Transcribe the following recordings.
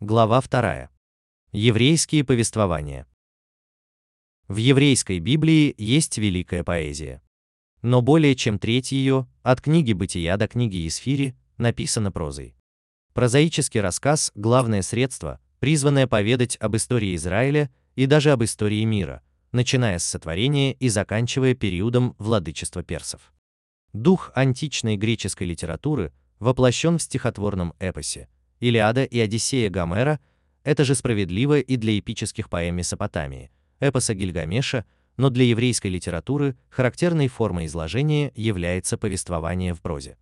глава 2. Еврейские повествования. В еврейской Библии есть великая поэзия. Но более чем треть ее, от книги Бытия до книги Исфири, написана прозой. Прозаический рассказ – главное средство, призванное поведать об истории Израиля и даже об истории мира, начиная с сотворения и заканчивая периодом владычества персов. Дух античной греческой литературы воплощен в стихотворном эпосе. Илиада и Одиссея Гомера – это же справедливо и для эпических поэм Месопотамии, эпоса Гильгамеша, но для еврейской литературы характерной формой изложения является повествование в прозе.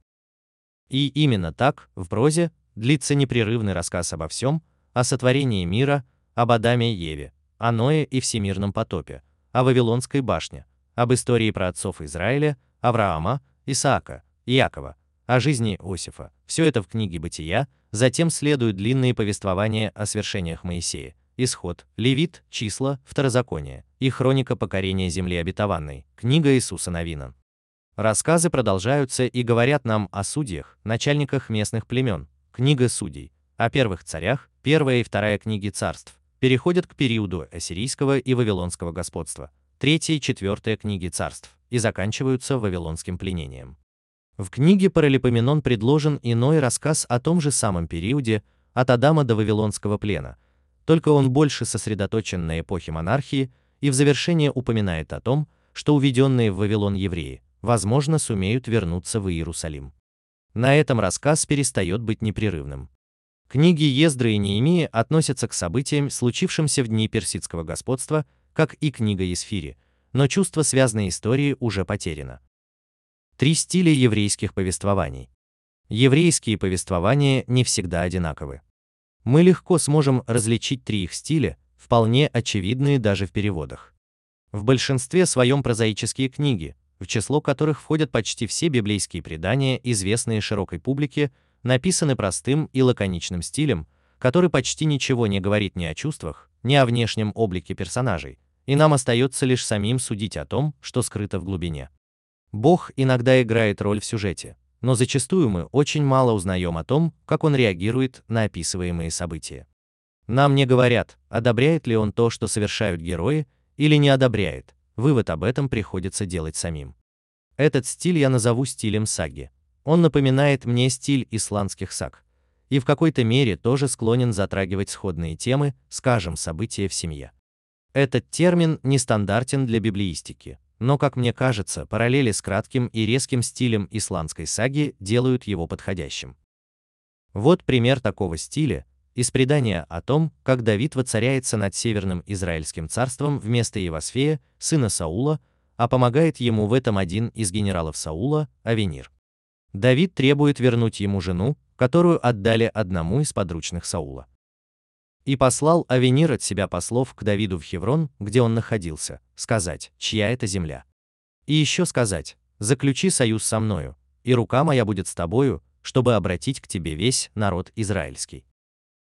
И именно так, в прозе, длится непрерывный рассказ обо всем, о сотворении мира, об Адаме и Еве, о Ное и всемирном потопе, о Вавилонской башне, об истории про отцов Израиля, Авраама, Исаака, Иакова, о жизни Иосифа. Все это в книге Бытия, затем следуют длинные повествования о свершениях Моисея, Исход, Левит, Числа, Второзаконие. И Хроника покорения земли обетованной, книга Иисуса Новина. Рассказы продолжаются и говорят нам о судьях, начальниках местных племен, книга Судей, о первых царях, первая и вторая книги царств, переходят к периоду ассирийского и вавилонского господства, третья и четвертая книги царств, и заканчиваются вавилонским пленением. В книге Паралипоменон предложен иной рассказ о том же самом периоде, от Адама до Вавилонского плена, только он больше сосредоточен на эпохе монархии и в завершение упоминает о том, что уведенные в Вавилон евреи, возможно, сумеют вернуться в Иерусалим. На этом рассказ перестает быть непрерывным. Книги Ездры и Неемии относятся к событиям, случившимся в дни персидского господства, как и книга Есфири, но чувство связанной истории уже потеряно. Три стиля еврейских повествований. Еврейские повествования не всегда одинаковы. Мы легко сможем различить три их стиля, вполне очевидные даже в переводах. В большинстве своем прозаические книги, в число которых входят почти все библейские предания, известные широкой публике, написаны простым и лаконичным стилем, который почти ничего не говорит ни о чувствах, ни о внешнем облике персонажей, и нам остается лишь самим судить о том, что скрыто в глубине. Бог иногда играет роль в сюжете, но зачастую мы очень мало узнаем о том, как он реагирует на описываемые события. Нам не говорят, одобряет ли он то, что совершают герои, или не одобряет, вывод об этом приходится делать самим. Этот стиль я назову стилем саги. Он напоминает мне стиль исландских саг, и в какой-то мере тоже склонен затрагивать сходные темы, скажем, события в семье. Этот термин нестандартен для библеистики, но, как мне кажется, параллели с кратким и резким стилем исландской саги делают его подходящим. Вот пример такого стиля из предания о том, как Давид воцаряется над северным Израильским царством вместо Евасфея, сына Саула, а помогает ему в этом один из генералов Саула, Авенир. Давид требует вернуть ему жену, которую отдали одному из подручных Саула. И послал Авенир от себя послов к Давиду в Хеврон, где он находился, сказать, чья это земля. И еще сказать, заключи союз со мною, и рука моя будет с тобою, чтобы обратить к тебе весь народ израильский.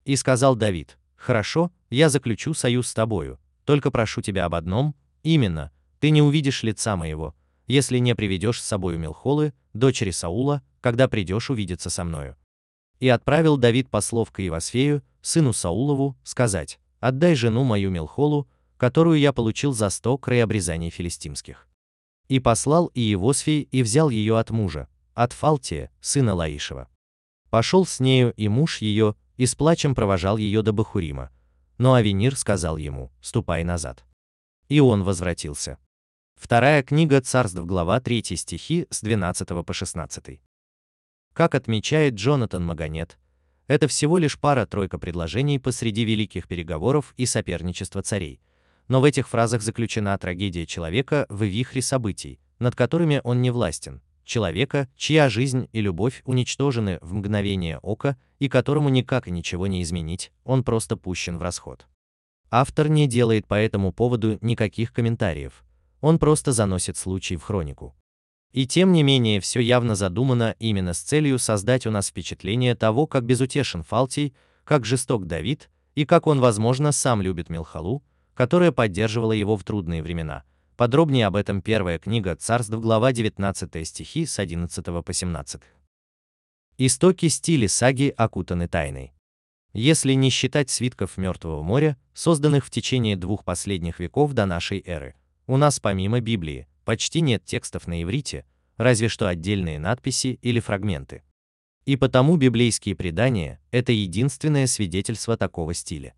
И сказал Давид, хорошо, я заключу союз с тобою, только прошу тебя об одном, именно, ты не увидишь лица моего, если не приведешь с собою Милхолы, дочери Саула, когда придешь увидеться со мною. И отправил Давид послов к Иевасфею, сыну Саулову, сказать, «Отдай жену мою Мелхолу, которую я получил за сто край обрезаний филистимских». И послал Иевосфий и взял ее от мужа, от Фалтия, сына Лаишева. Пошел с нею и муж ее, и с плачем провожал ее до Бахурима. Но Авенир сказал ему, «Ступай назад». И он возвратился. Вторая книга Царств, глава 3 стихи с 12 по 16. Как отмечает Джонатан Маганет, это всего лишь пара-тройка предложений посреди великих переговоров и соперничества царей. Но в этих фразах заключена трагедия человека в вихре событий, над которыми он не властен, человека, чья жизнь и любовь уничтожены в мгновение ока и которому никак и ничего не изменить, он просто пущен в расход. Автор не делает по этому поводу никаких комментариев, он просто заносит случай в хронику. И тем не менее, все явно задумано именно с целью создать у нас впечатление того, как безутешен Фалтий, как жесток Давид, и как он, возможно, сам любит Милхалу, которая поддерживала его в трудные времена. Подробнее об этом первая книга Царств, глава 19 стихи с 11 по 17. Истоки стиля саги окутаны тайной. Если не считать свитков Мертвого моря, созданных в течение двух последних веков до нашей эры, у нас помимо Библии почти нет текстов на иврите, разве что отдельные надписи или фрагменты. И потому библейские предания – это единственное свидетельство такого стиля.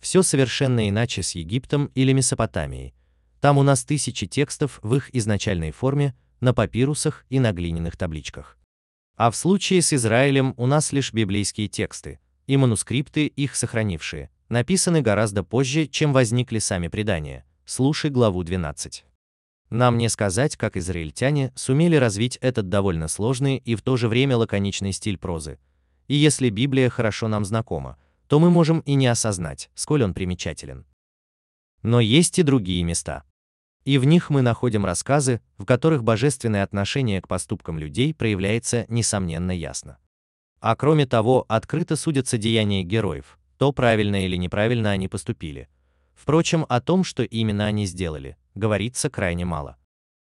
Все совершенно иначе с Египтом или Месопотамией. Там у нас тысячи текстов в их изначальной форме, на папирусах и на глиняных табличках. А в случае с Израилем у нас лишь библейские тексты, и манускрипты, их сохранившие, написаны гораздо позже, чем возникли сами предания. Слушай главу 12. Нам не сказать, как израильтяне сумели развить этот довольно сложный и в то же время лаконичный стиль прозы. И если Библия хорошо нам знакома, то мы можем и не осознать, сколь он примечателен. Но есть и другие места. И в них мы находим рассказы, в которых божественное отношение к поступкам людей проявляется несомненно ясно. А кроме того, открыто судятся деяния героев, то правильно или неправильно они поступили. Впрочем, о том, что именно они сделали, говорится крайне мало.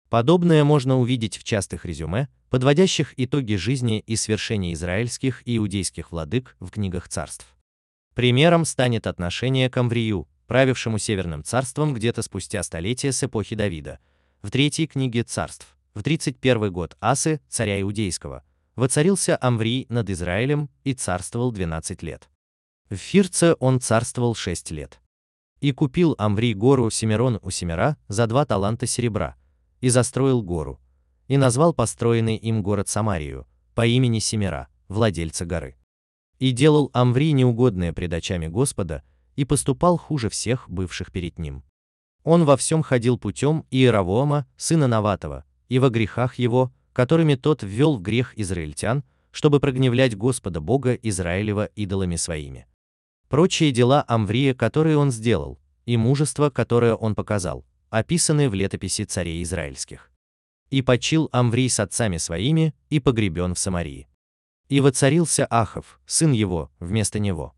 Подобное можно увидеть в частых резюме, подводящих итоги жизни и свершений израильских и иудейских владык в книгах царств. Примером станет отношение к Амврию, правившему Северным царством где-то спустя столетия с эпохи Давида, в третьей книге царств, в 31 год Асы, царя Иудейского, воцарился Амврий над Израилем и царствовал 12 лет. В Фирце он царствовал 6 лет. И купил Амврий гору Семирон у Семера за два таланта серебра, и застроил гору, и назвал построенный им город Самарию, по имени Семера, владельца горы. И делал Амврий неугодное пред очами Господа, и поступал хуже всех бывших перед ним. Он во всем ходил путем Иеравоама, сына Наватова, и во грехах его, которыми тот ввел в грех израильтян, чтобы прогневлять Господа Бога Израилева идолами своими. Прочие дела Амврия, которые он сделал, и мужество, которое он показал, описаны в летописи царей израильских. И почил Амврий с отцами своими, и погребен в Самарии. И воцарился Ахов, сын его, вместо него.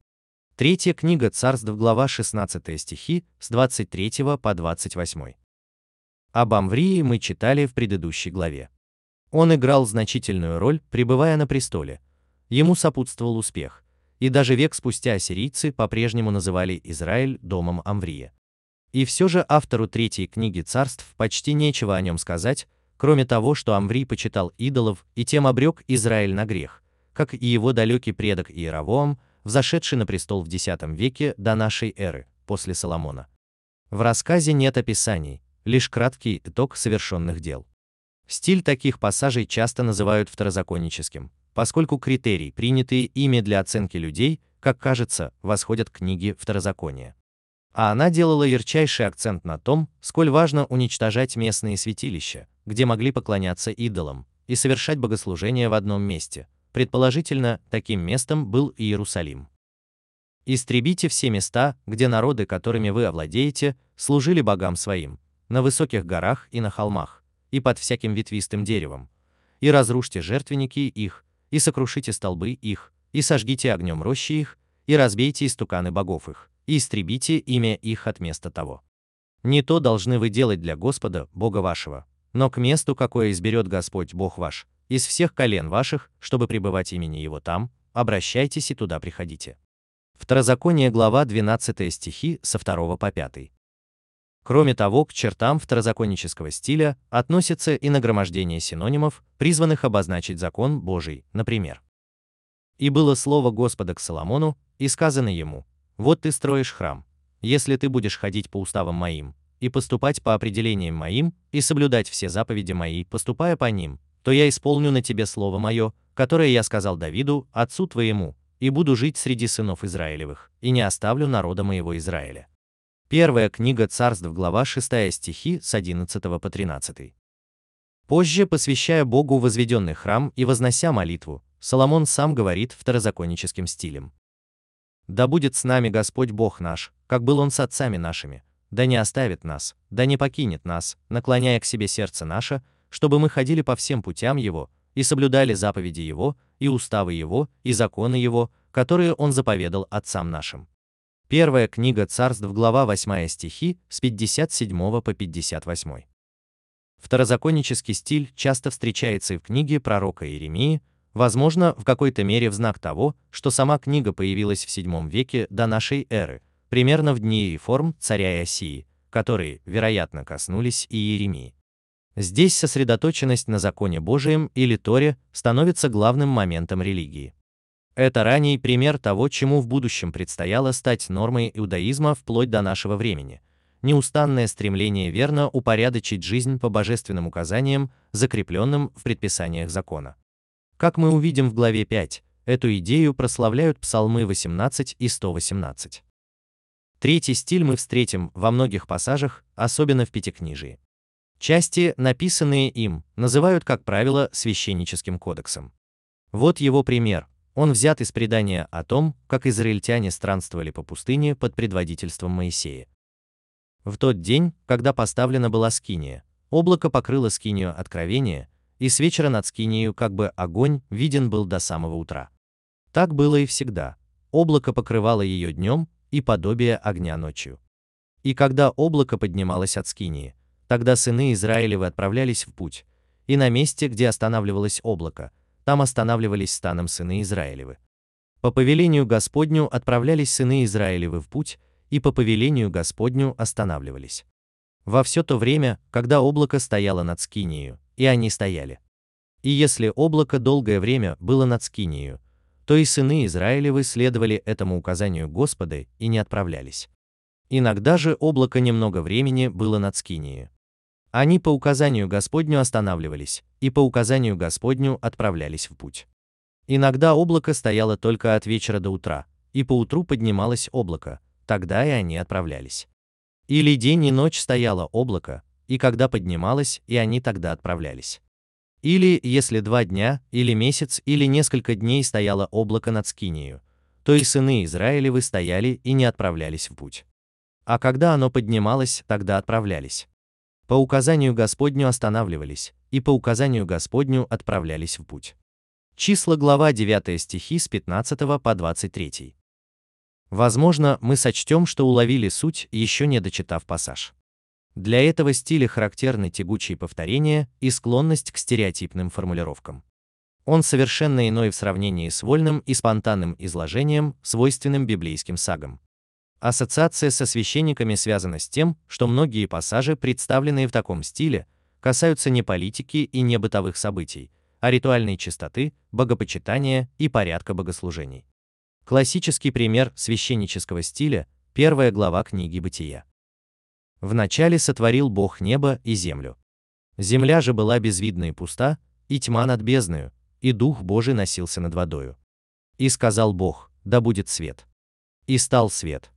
Третья книга царств, глава 16 стихи, с 23 по 28. Об Амврии мы читали в предыдущей главе. Он играл значительную роль, пребывая на престоле. Ему сопутствовал успех, и даже век спустя ассирийцы по-прежнему называли Израиль домом Амврия. И все же автору третьей книги царств почти нечего о нем сказать, кроме того, что Амврий почитал идолов и тем обрек Израиль на грех, как и его далекий предок Иеравоам, взошедший на престол в X веке до нашей эры, после Соломона. В рассказе нет описаний, лишь краткий итог совершенных дел. Стиль таких пассажей часто называют второзаконническим, поскольку критерий, принятые ими для оценки людей, как кажется, восходят к книге Второзакония. А она делала ярчайший акцент на том, сколь важно уничтожать местные святилища, где могли поклоняться идолам, и совершать богослужения в одном месте. Предположительно, таким местом был Иерусалим. Истребите все места, где народы, которыми вы овладеете, служили богам своим, на высоких горах и на холмах, и под всяким ветвистым деревом, и разрушьте жертвенники их, и сокрушите столбы их, и сожгите огнем рощи их, и разбейте истуканы богов их, и истребите имя их от места того. Не то должны вы делать для Господа, Бога вашего, но к месту, какое изберет Господь Бог ваш, из всех колен ваших, чтобы пребывать имени Его там, обращайтесь и туда приходите. Второзаконие глава 12 стихи со 2 по 5. Кроме того, к чертам второзаконнического стиля относится и нагромождение синонимов, призванных обозначить закон Божий, например. «И было слово Господа к Соломону, и сказано ему, «Вот ты строишь храм. Если ты будешь ходить по уставам моим, и поступать по определениям моим, и соблюдать все заповеди мои, поступая по ним, то я исполню на тебе слово мое, которое я сказал Давиду, отцу твоему, и буду жить среди сынов Израилевых, и не оставлю народа моего Израиля. Первая книга царств, глава 6 стихи с 11 по 13. Позже, посвящая Богу возведенный храм и вознося молитву, Соломон сам говорит второзаконническим стилем. «Да будет с нами Господь Бог наш, как был Он с отцами нашими, да не оставит нас, да не покинет нас, наклоняя к себе сердце наше, чтобы мы ходили по всем путям Его, и соблюдали заповеди Его, и уставы Его, и законы Его, которые Он заповедал отцам нашим. Первая книга царств, глава 8 стихи, с 57 по 58. Второзаконнический стиль часто встречается и в книге пророка Иеремии, возможно, в какой-то мере в знак того, что сама книга появилась в VII веке до нашей эры, примерно в дни реформ царя Иосии, которые, вероятно, коснулись и Иеремии. Здесь сосредоточенность на законе Божием или Торе становится главным моментом религии. Это ранний пример того, чему в будущем предстояло стать нормой иудаизма вплоть до нашего времени. Неустанное стремление верно упорядочить жизнь по божественным указаниям, закрепленным в предписаниях закона. Как мы увидим в главе 5, эту идею прославляют псалмы 18 и 118. Третий стиль мы встретим во многих пассажах, особенно в Пятикнижии. Части, написанные им, называют, как правило, священническим кодексом. Вот его пример. Он взят из предания о том, как израильтяне странствовали по пустыне под предводительством Моисея. В тот день, когда поставлена была скиния, облако покрыло скинию откровения, и с вечера над скинией как бы огонь виден был до самого утра. Так было и всегда. Облако покрывало ее днем, и подобие огня ночью. И когда облако поднималось от скинии, тогда сыны Израилевы отправлялись в путь, и на месте, где останавливалось облако, там останавливались станом сыны Израилевы. По повелению Господню отправлялись сыны Израилевы в путь, и по повелению Господню останавливались. Во все то время, когда облако стояло над Скинию, и они стояли. И если облако долгое время было над Скинию, то и сыны Израилевы следовали этому указанию Господа и не отправлялись. Иногда же облако немного времени было над Скинию. Они по указанию Господню останавливались, и по указанию Господню отправлялись в путь. Иногда облако стояло только от вечера до утра, и по утру поднималось облако, тогда и они отправлялись. Или день и ночь стояло облако, и когда поднималось, и они тогда отправлялись. Или, если два дня, или месяц, или несколько дней стояло облако над Скинию, то и сыны Израилевы стояли и не отправлялись в путь. А когда оно поднималось, тогда отправлялись. По указанию Господню останавливались, и по указанию Господню отправлялись в путь. Числа глава 9 стихи с 15 по 23. Возможно, мы сочтем, что уловили суть, еще не дочитав пассаж. Для этого стиля характерны тягучие повторения и склонность к стереотипным формулировкам. Он совершенно иной в сравнении с вольным и спонтанным изложением, свойственным библейским сагам. Ассоциация со священниками связана с тем, что многие пассажи, представленные в таком стиле, касаются не политики и не бытовых событий, а ритуальной чистоты, богопочитания и порядка богослужений. Классический пример священнического стиля – первая глава книги Бытия. Вначале сотворил Бог небо и землю. Земля же была безвидна и пуста, и тьма над бездною, и Дух Божий носился над водою. И сказал Бог, да будет свет. И стал свет.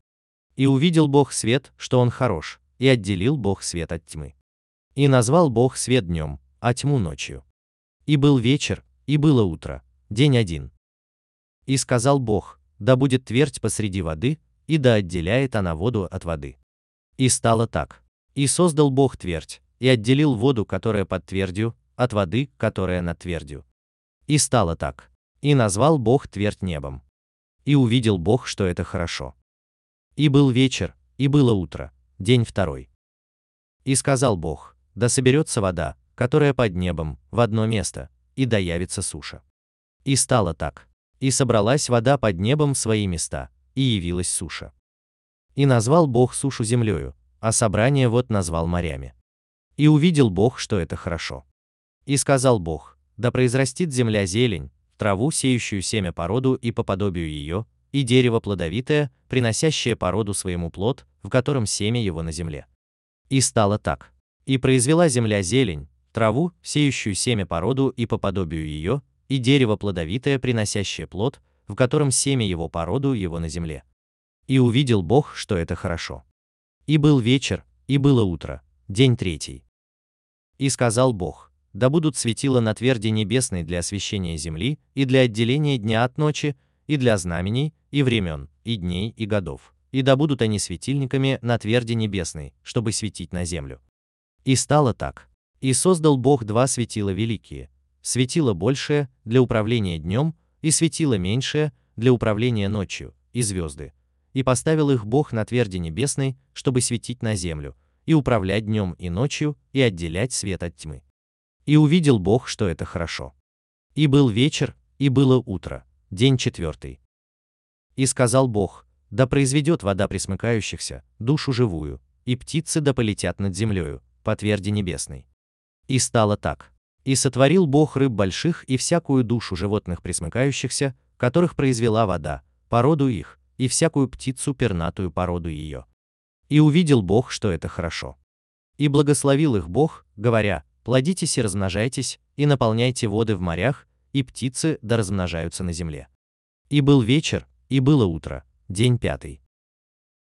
И увидел Бог свет, что он хорош, и отделил Бог свет от тьмы. И назвал Бог свет днем, а тьму ночью. И был вечер, и было утро, день один. И сказал Бог, да будет твердь посреди воды, и да отделяет она воду от воды. И стало так. И создал Бог твердь, и отделил воду, которая под твердью, от воды, которая над твердью. И стало так. И назвал Бог твердь небом. И увидел Бог, что это хорошо. И был вечер, и было утро, день второй. И сказал Бог, да соберется вода, которая под небом, в одно место, и да явится суша. И стало так. И собралась вода под небом в свои места, и явилась суша. И назвал Бог сушу землею, а собрание вот назвал морями. И увидел Бог, что это хорошо. И сказал Бог, да произрастит земля зелень, траву, сеющую семя породу и по подобию ее, и дерево плодовитое, приносящее породу своему плод, в котором семя его на земле. И стало так. И произвела земля зелень, траву, сеющую семя породу и по подобию ее, и дерево плодовитое, приносящее плод, в котором семя его породу его на земле. И увидел Бог, что это хорошо. И был вечер, и было утро, день третий. И сказал Бог, да будут светила на тверди небесной для освещения земли и для отделения дня от ночи, и для знамений, и времен, и дней, и годов, и да будут они светильниками на тверди небесной, чтобы светить на землю. И стало так. И создал Бог два светила великие, светило большее для управления днем, и светило меньшее для управления ночью, и звезды. И поставил их Бог на тверди небесной, чтобы светить на землю, и управлять днем и ночью, и отделять свет от тьмы. И увидел Бог, что это хорошо. И был вечер, и было утро, день четвертый. И сказал Бог, да произведет вода присмыкающихся, душу живую, и птицы да полетят над землею, по тверди небесной. И стало так. И сотворил Бог рыб больших и всякую душу животных присмыкающихся, которых произвела вода, породу их, и всякую птицу пернатую породу ее. И увидел Бог, что это хорошо. И благословил их Бог, говоря, плодитесь и размножайтесь, и наполняйте воды в морях, и птицы да размножаются на земле. И был вечер, и было утро, день пятый.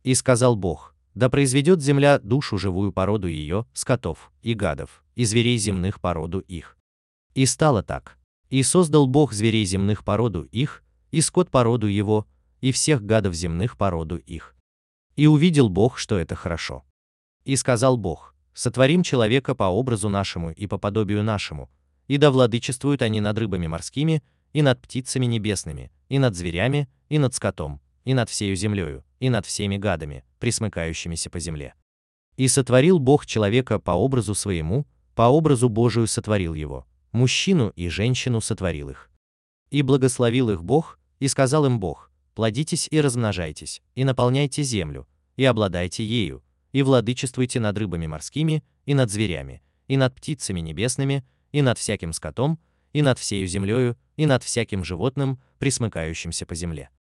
И сказал Бог, да произведет земля душу живую породу ее, скотов, и гадов, и зверей земных породу их. И стало так. И создал Бог зверей земных породу их, и скот породу его, и всех гадов земных породу их. И увидел Бог, что это хорошо. И сказал Бог, сотворим человека по образу нашему и по подобию нашему, и да владычествуют они над рыбами морскими, и над птицами небесными, и над зверями, и над скотом, и над всею землею, и над всеми гадами, присмыкающимися по земле. И сотворил Бог человека по образу своему, по образу Божию сотворил его, мужчину и женщину сотворил их. И благословил их Бог, и сказал им Бог, плодитесь и размножайтесь, и наполняйте землю, и обладайте ею, и владычествуйте над рыбами морскими, и над зверями, и над птицами небесными, и над всяким скотом, и над всею землею, и над всяким животным, присмыкающимся по земле.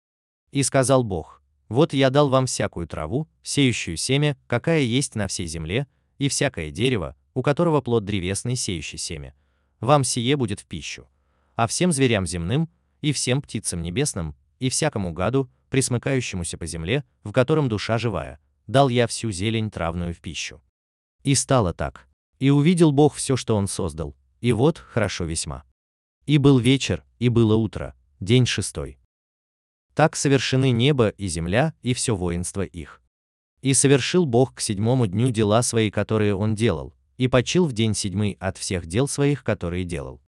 И сказал Бог, вот я дал вам всякую траву, сеющую семя, какая есть на всей земле, и всякое дерево, у которого плод древесный, сеющий семя. Вам сие будет в пищу. А всем зверям земным, и всем птицам небесным, и всякому гаду, присмыкающемуся по земле, в котором душа живая, дал я всю зелень травную в пищу. И стало так. И увидел Бог все, что Он создал, и вот, хорошо весьма. И был вечер, и было утро, день шестой. Так совершены небо и земля, и все воинство их. И совершил Бог к седьмому дню дела свои, которые Он делал, и почил в день седьмый от всех дел своих, которые делал.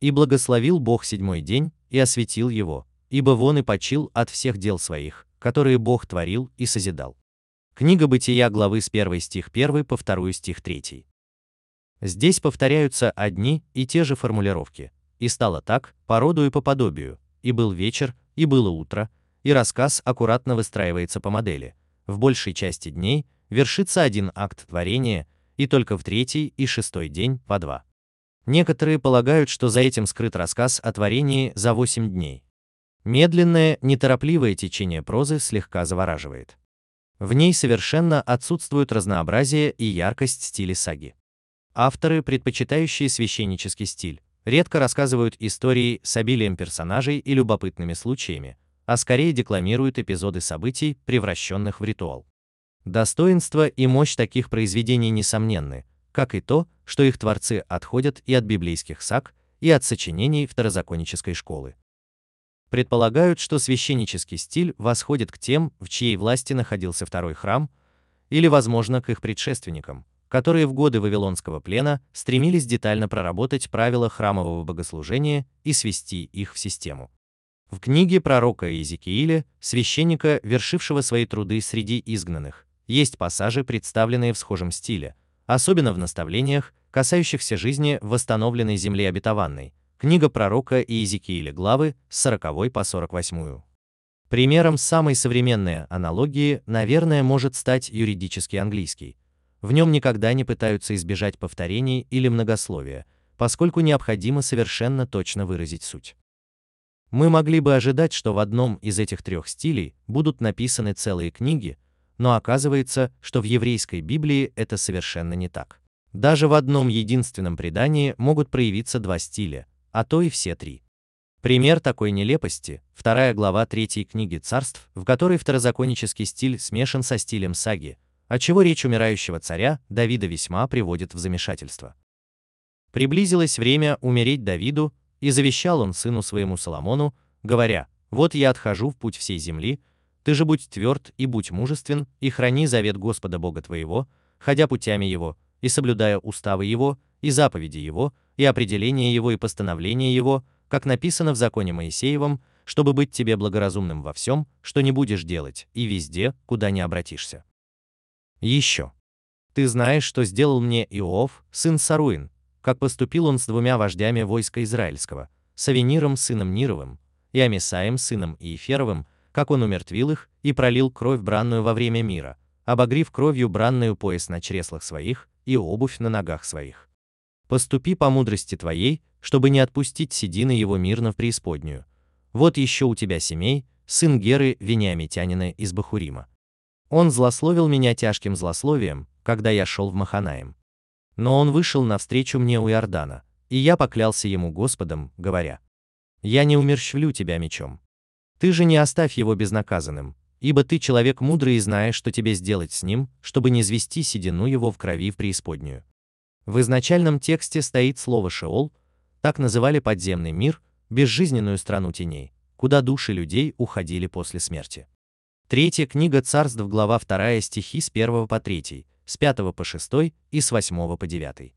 И благословил Бог седьмой день, и осветил его, ибо вон и почил от всех дел своих, которые Бог творил и созидал. Книга Бытия главы с 1 стих 1 по 2 стих 3. Здесь повторяются одни и те же формулировки. И стало так, по роду и по подобию, и был вечер, и было утро, и рассказ аккуратно выстраивается по модели. В большей части дней вершится один акт творения, и только в третий и шестой день по два. Некоторые полагают, что за этим скрыт рассказ о творении за восемь дней. Медленное, неторопливое течение прозы слегка завораживает. В ней совершенно отсутствует разнообразие и яркость стиля саги. Авторы, предпочитающие священнический стиль, редко рассказывают истории с обилием персонажей и любопытными случаями, а скорее декламируют эпизоды событий, превращенных в ритуал. Достоинство и мощь таких произведений несомненны, как и то, что их творцы отходят и от библейских саг, и от сочинений второзаконнической школы. Предполагают, что священнический стиль восходит к тем, в чьей власти находился второй храм, или, возможно, к их предшественникам, которые в годы Вавилонского плена стремились детально проработать правила храмового богослужения и свести их в систему. В книге пророка Иезекииля, священника, вершившего свои труды среди изгнанных, есть пассажи, представленные в схожем стиле, особенно в наставлениях, касающихся жизни в восстановленной земле обетованной. Книга пророка Иезекииля главы с 40 по 48. Примером самой современной аналогии, наверное, может стать юридический английский, в нем никогда не пытаются избежать повторений или многословия, поскольку необходимо совершенно точно выразить суть. Мы могли бы ожидать, что в одном из этих трех стилей будут написаны целые книги, но оказывается, что в еврейской Библии это совершенно не так. Даже в одном единственном предании могут проявиться два стиля, а то и все три. Пример такой нелепости – вторая глава третьей книги царств, в которой второзаконнический стиль смешан со стилем саги, отчего речь умирающего царя Давида весьма приводит в замешательство. Приблизилось время умереть Давиду, и завещал он сыну своему Соломону, говоря, «Вот я отхожу в путь всей земли, ты же будь тверд и будь мужествен, и храни завет Господа Бога твоего, ходя путями его, и соблюдая уставы его, и заповеди его, и определения его и постановления его, как написано в законе Моисеевом, чтобы быть тебе благоразумным во всем, что не будешь делать, и везде, куда не обратишься. Еще. Ты знаешь, что сделал мне Иов, сын Саруин, как поступил он с двумя вождями войска израильского, с Авениром сыном Нировым, и Амисаем сыном Иеферовым, как он умертвил их и пролил кровь бранную во время мира, обогрив кровью бранную пояс на чреслах своих и обувь на ногах своих. Поступи по мудрости твоей, чтобы не отпустить седины его мирно в преисподнюю. Вот еще у тебя семей, сын Геры Вениамитянина из Бахурима. Он злословил меня тяжким злословием, когда я шел в Маханаем. Но он вышел навстречу мне у Иордана, и я поклялся ему Господом, говоря, «Я не умерщвлю тебя мечом. Ты же не оставь его безнаказанным, ибо ты человек мудрый и знаешь, что тебе сделать с ним, чтобы не звести седину его в крови в преисподнюю». В изначальном тексте стоит слово «шеол», так называли подземный мир, безжизненную страну теней, куда души людей уходили после смерти. Третья книга царств, глава 2 стихи с 1 по 3, с 5 по 6 и с 8 по 9.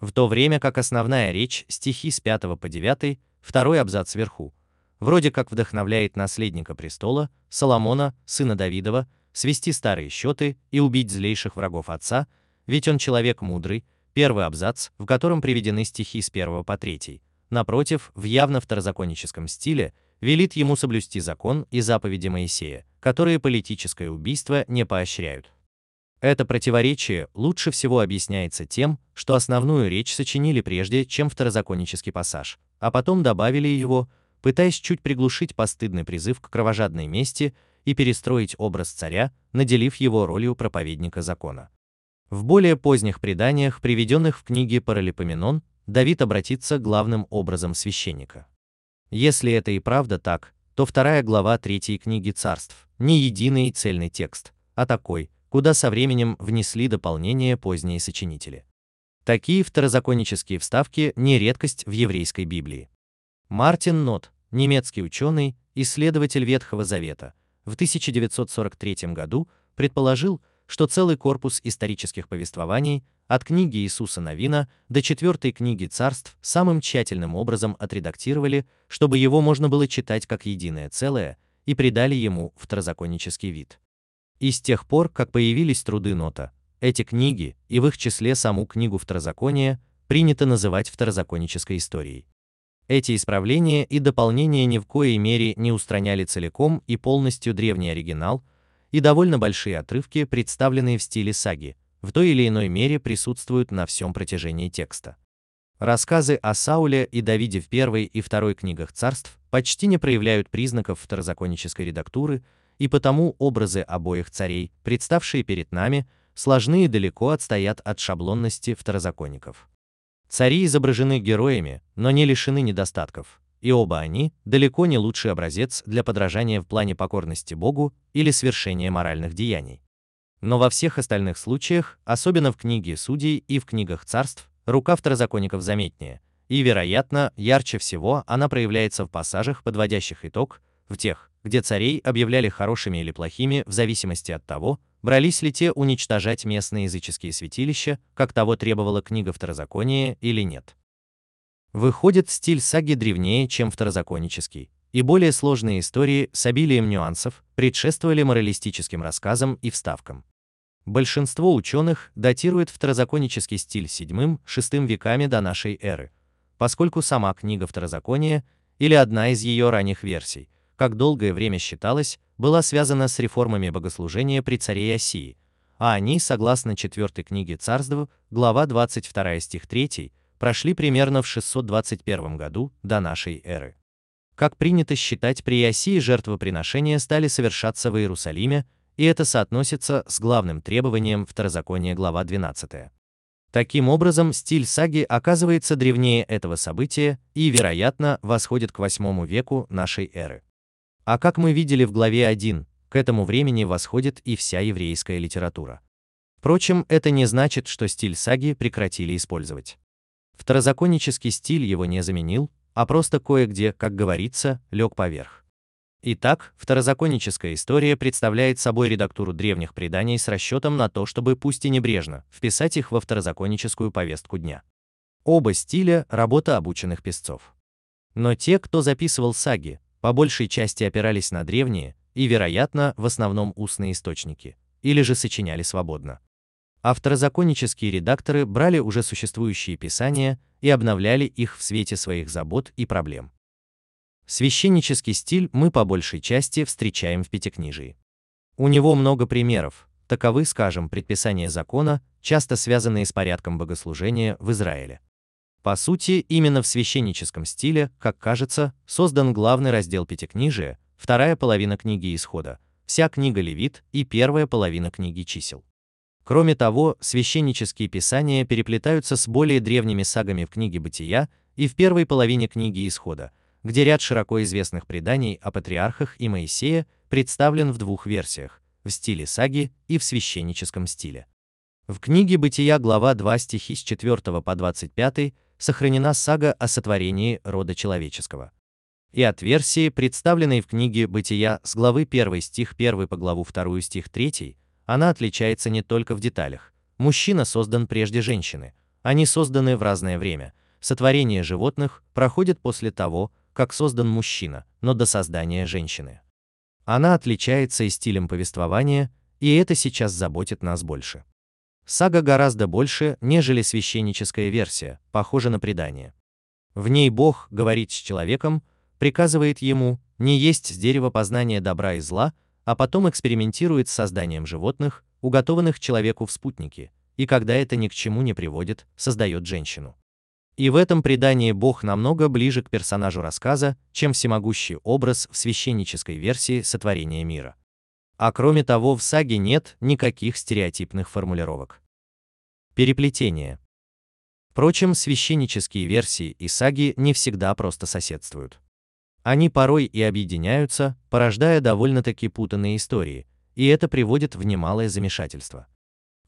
В то время как основная речь, стихи с 5 по 9, второй абзац вверху, вроде как вдохновляет наследника престола, Соломона, сына Давидова, свести старые счеты и убить злейших врагов отца, ведь он человек мудрый, первый абзац, в котором приведены стихи с 1 по 3, напротив, в явно второзаконническом стиле, велит ему соблюсти закон и заповеди Моисея, которые политическое убийство не поощряют. Это противоречие лучше всего объясняется тем, что основную речь сочинили прежде, чем второзаконнический пассаж, а потом добавили его, пытаясь чуть приглушить постыдный призыв к кровожадной мести и перестроить образ царя, наделив его ролью проповедника закона. В более поздних преданиях, приведенных в книге Паралипоменон, Давид обратится главным образом священника. Если это и правда так, то вторая глава третьей книги царств не единый цельный текст, а такой, куда со временем внесли дополнения поздние сочинители. Такие второзаконнические вставки не редкость в еврейской Библии. Мартин Нот, немецкий ученый, исследователь Ветхого Завета, в 1943 году предположил, что целый корпус исторических повествований от книги Иисуса Новина до четвертой книги Царств самым тщательным образом отредактировали, чтобы его можно было читать как единое целое, и придали ему второзаконнический вид. И с тех пор, как появились труды Нота, эти книги, и в их числе саму книгу Второзакония, принято называть второзаконической историей. Эти исправления и дополнения ни в коей мере не устраняли целиком и полностью древний оригинал, и довольно большие отрывки, представленные в стиле саги, в той или иной мере присутствуют на всем протяжении текста. Рассказы о Сауле и Давиде в первой и второй книгах царств почти не проявляют признаков второзаконической редактуры, и потому образы обоих царей, представшие перед нами, сложны и далеко отстоят от шаблонности второзаконников. Цари изображены героями, но не лишены недостатков, и оба они далеко не лучший образец для подражания в плане покорности Богу или свершения моральных деяний. Но во всех остальных случаях, особенно в книге Судей и в книгах царств, рука второзаконников заметнее, и, вероятно, ярче всего она проявляется в пассажах, подводящих итог, в тех, где царей объявляли хорошими или плохими в зависимости от того, брались ли те уничтожать местные языческие святилища, как того требовала книга Второзакония или нет. Выходит, стиль саги древнее, чем второзаконический, и более сложные истории с обилием нюансов предшествовали моралистическим рассказам и вставкам. Большинство ученых датирует второзаконический стиль VII-VI веками до нашей эры, поскольку сама книга Второзакония или одна из ее ранних версий как долгое время считалось, была связана с реформами богослужения при царе Осии, а они, согласно четвертой книге Царств, глава 22 стих 3, прошли примерно в 621 году до нашей эры. Как принято считать, при Иосии жертвоприношения стали совершаться в Иерусалиме, и это соотносится с главным требованием Второзакония глава 12. Таким образом, стиль саги оказывается древнее этого события и, вероятно, восходит к VIII веку нашей эры. А как мы видели в главе 1, к этому времени восходит и вся еврейская литература. Впрочем, это не значит, что стиль саги прекратили использовать. Второзаконнический стиль его не заменил, а просто кое-где, как говорится, лег поверх. Итак, второзаконническая история представляет собой редактуру древних преданий с расчетом на то, чтобы пусть и небрежно вписать их во второзаконическую повестку дня. Оба стиля – работа обученных песцов. Но те, кто записывал саги, по большей части опирались на древние и, вероятно, в основном устные источники, или же сочиняли свободно. А второзаконнические редакторы брали уже существующие писания и обновляли их в свете своих забот и проблем. Священнический стиль мы по большей части встречаем в Пятикнижии. У него много примеров, таковы, скажем, предписания закона, часто связанные с порядком богослужения в Израиле. По сути, именно в священническом стиле, как кажется, создан главный раздел Пятикнижия, вторая половина книги Исхода, вся книга Левит и первая половина книги Чисел. Кроме того, священнические писания переплетаются с более древними сагами в книге Бытия и в первой половине книги Исхода, где ряд широко известных преданий о патриархах и Моисея представлен в двух версиях – в стиле саги и в священническом стиле. В книге Бытия глава 2 стихи с 4 по 25 сохранена сага о сотворении рода человеческого. И от версии, представленной в книге Бытия с главы 1 стих 1 по главу 2 стих 3, она отличается не только в деталях. Мужчина создан прежде женщины. Они созданы в разное время. Сотворение животных проходит после того, как создан мужчина, но до создания женщины. Она отличается и стилем повествования, и это сейчас заботит нас больше. Сага гораздо больше, нежели священническая версия, похожа на предание. В ней Бог говорит с человеком, приказывает ему не есть с дерева познания добра и зла, а потом экспериментирует с созданием животных, уготованных человеку в спутнике, и когда это ни к чему не приводит, создает женщину. И в этом предании Бог намного ближе к персонажу рассказа, чем всемогущий образ в священнической версии сотворения мира. А кроме того, в саге нет никаких стереотипных формулировок. Переплетение. Впрочем, священнические версии и саги не всегда просто соседствуют. Они порой и объединяются, порождая довольно-таки путанные истории, и это приводит в немалое замешательство.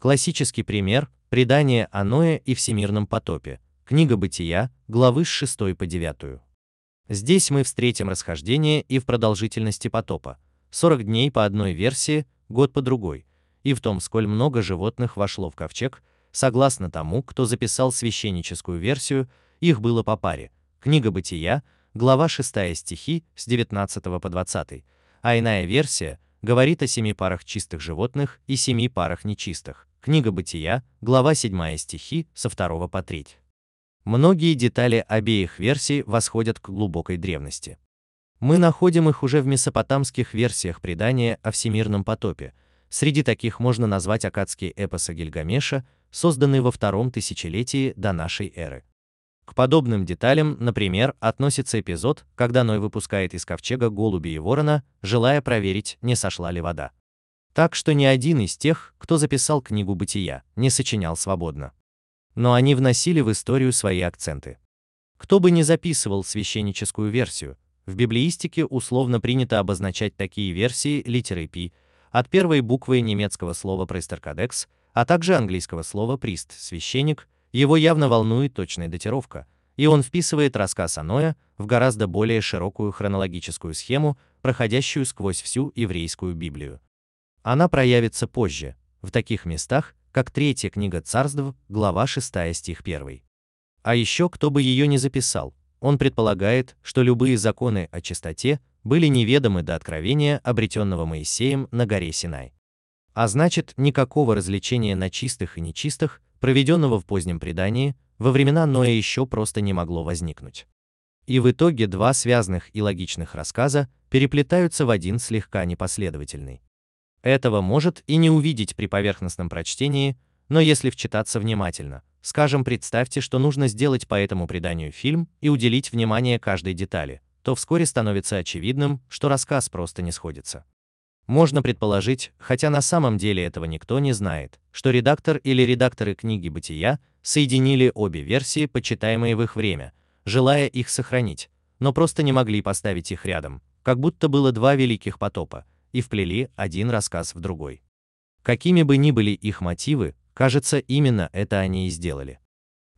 Классический пример – предание о Ное и всемирном потопе, Книга Бытия, главы с 6 по 9. Здесь мы встретим расхождение и в продолжительности потопа. 40 дней по одной версии, год по другой, и в том, сколь много животных вошло в ковчег, согласно тому, кто записал священническую версию, их было по паре. Книга Бытия, глава 6 стихи с 19 по 20, а иная версия говорит о семи парах чистых животных и семи парах нечистых. Книга Бытия, глава 7 стихи со 2 по 3. Многие детали обеих версий восходят к глубокой древности. Мы находим их уже в месопотамских версиях предания о всемирном потопе. Среди таких можно назвать акадские эпосы Гильгамеша, созданные во втором тысячелетии до нашей эры. К подобным деталям, например, относится эпизод, когда Ной выпускает из ковчега голуби и ворона, желая проверить, не сошла ли вода. Так что ни один из тех, кто записал книгу Бытия, не сочинял свободно но они вносили в историю свои акценты. Кто бы ни записывал священническую версию, в библеистике условно принято обозначать такие версии литерой P, от первой буквы немецкого слова «престеркадекс», а также английского слова «прист» — «священник», его явно волнует точная датировка, и он вписывает рассказ Ноя в гораздо более широкую хронологическую схему, проходящую сквозь всю еврейскую Библию. Она проявится позже, в таких местах, как третья книга царств, глава 6 стих 1. А еще кто бы ее не записал, он предполагает, что любые законы о чистоте были неведомы до откровения, обретенного Моисеем на горе Синай. А значит, никакого развлечения на чистых и нечистых, проведенного в позднем предании, во времена Ноя еще просто не могло возникнуть. И в итоге два связанных и логичных рассказа переплетаются в один слегка непоследовательный. Этого может и не увидеть при поверхностном прочтении, но если вчитаться внимательно, скажем, представьте, что нужно сделать по этому преданию фильм и уделить внимание каждой детали, то вскоре становится очевидным, что рассказ просто не сходится. Можно предположить, хотя на самом деле этого никто не знает, что редактор или редакторы книги «Бытия» соединили обе версии, почитаемые в их время, желая их сохранить, но просто не могли поставить их рядом, как будто было два великих потопа, и вплели один рассказ в другой. Какими бы ни были их мотивы, кажется, именно это они и сделали.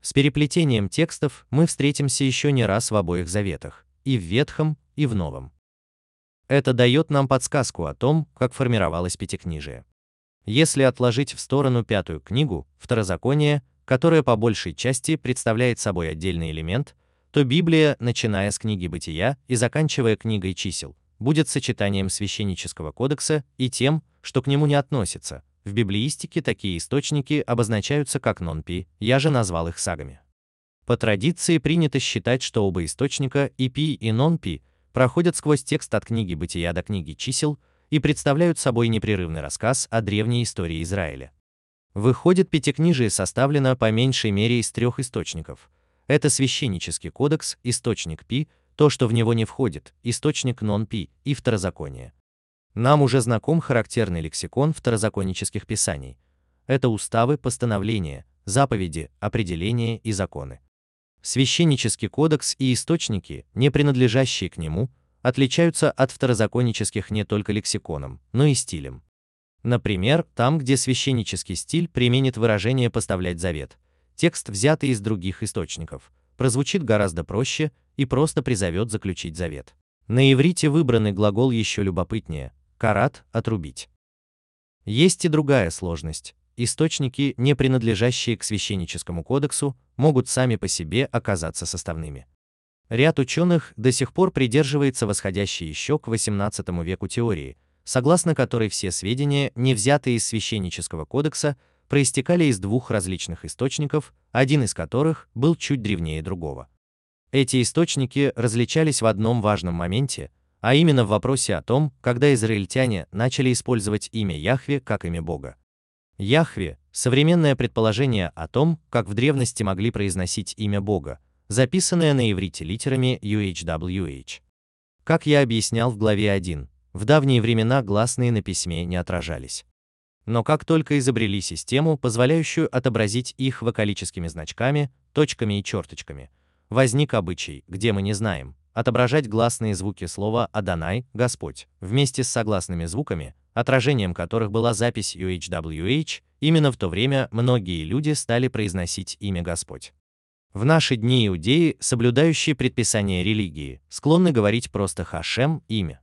С переплетением текстов мы встретимся еще не раз в обоих заветах, и в Ветхом, и в Новом. Это дает нам подсказку о том, как формировалось Пятикнижие. Если отложить в сторону пятую книгу, Второзаконие, которая по большей части представляет собой отдельный элемент, то Библия, начиная с книги Бытия и заканчивая книгой чисел, будет сочетанием священнического кодекса и тем, что к нему не относится. В библеистике такие источники обозначаются как нон-пи, я же назвал их сагами. По традиции принято считать, что оба источника, и Пи и Нон-Пи, проходят сквозь текст от книги Бытия до книги Чисел и представляют собой непрерывный рассказ о древней истории Израиля. Выходит, Пятикнижие составлено по меньшей мере из трех источников. Это священнический кодекс, источник Пи, то, что в него не входит, источник Нон-Пи и второзаконие. Нам уже знаком характерный лексикон второзаконнических писаний. Это уставы, постановления, заповеди, определения и законы. Священнический кодекс и источники, не принадлежащие к нему, отличаются от второзаконнических не только лексиконом, но и стилем. Например, там, где священнический стиль применит выражение «поставлять завет», текст, взятый из других источников, прозвучит гораздо проще и просто призовет заключить завет. На иврите выбранный глагол еще любопытнее – карат – отрубить. Есть и другая сложность источники, не принадлежащие к священническому кодексу, могут сами по себе оказаться составными. Ряд ученых до сих пор придерживается восходящей еще к XVIII веку теории, согласно которой все сведения, не взятые из священнического кодекса, проистекали из двух различных источников, один из которых был чуть древнее другого. Эти источники различались в одном важном моменте, а именно в вопросе о том, когда израильтяне начали использовать имя Яхве как имя Бога. Яхве – современное предположение о том, как в древности могли произносить имя Бога, записанное на иврите литерами UHWH. Как я объяснял в главе 1, в давние времена гласные на письме не отражались. Но как только изобрели систему, позволяющую отобразить их вокалическими значками, точками и черточками, возник обычай, где мы не знаем, отображать гласные звуки слова «Адонай» – «Господь» вместе с согласными звуками, отражением которых была запись UHWH, именно в то время многие люди стали произносить имя Господь. В наши дни иудеи, соблюдающие предписания религии, склонны говорить просто Хашем – имя.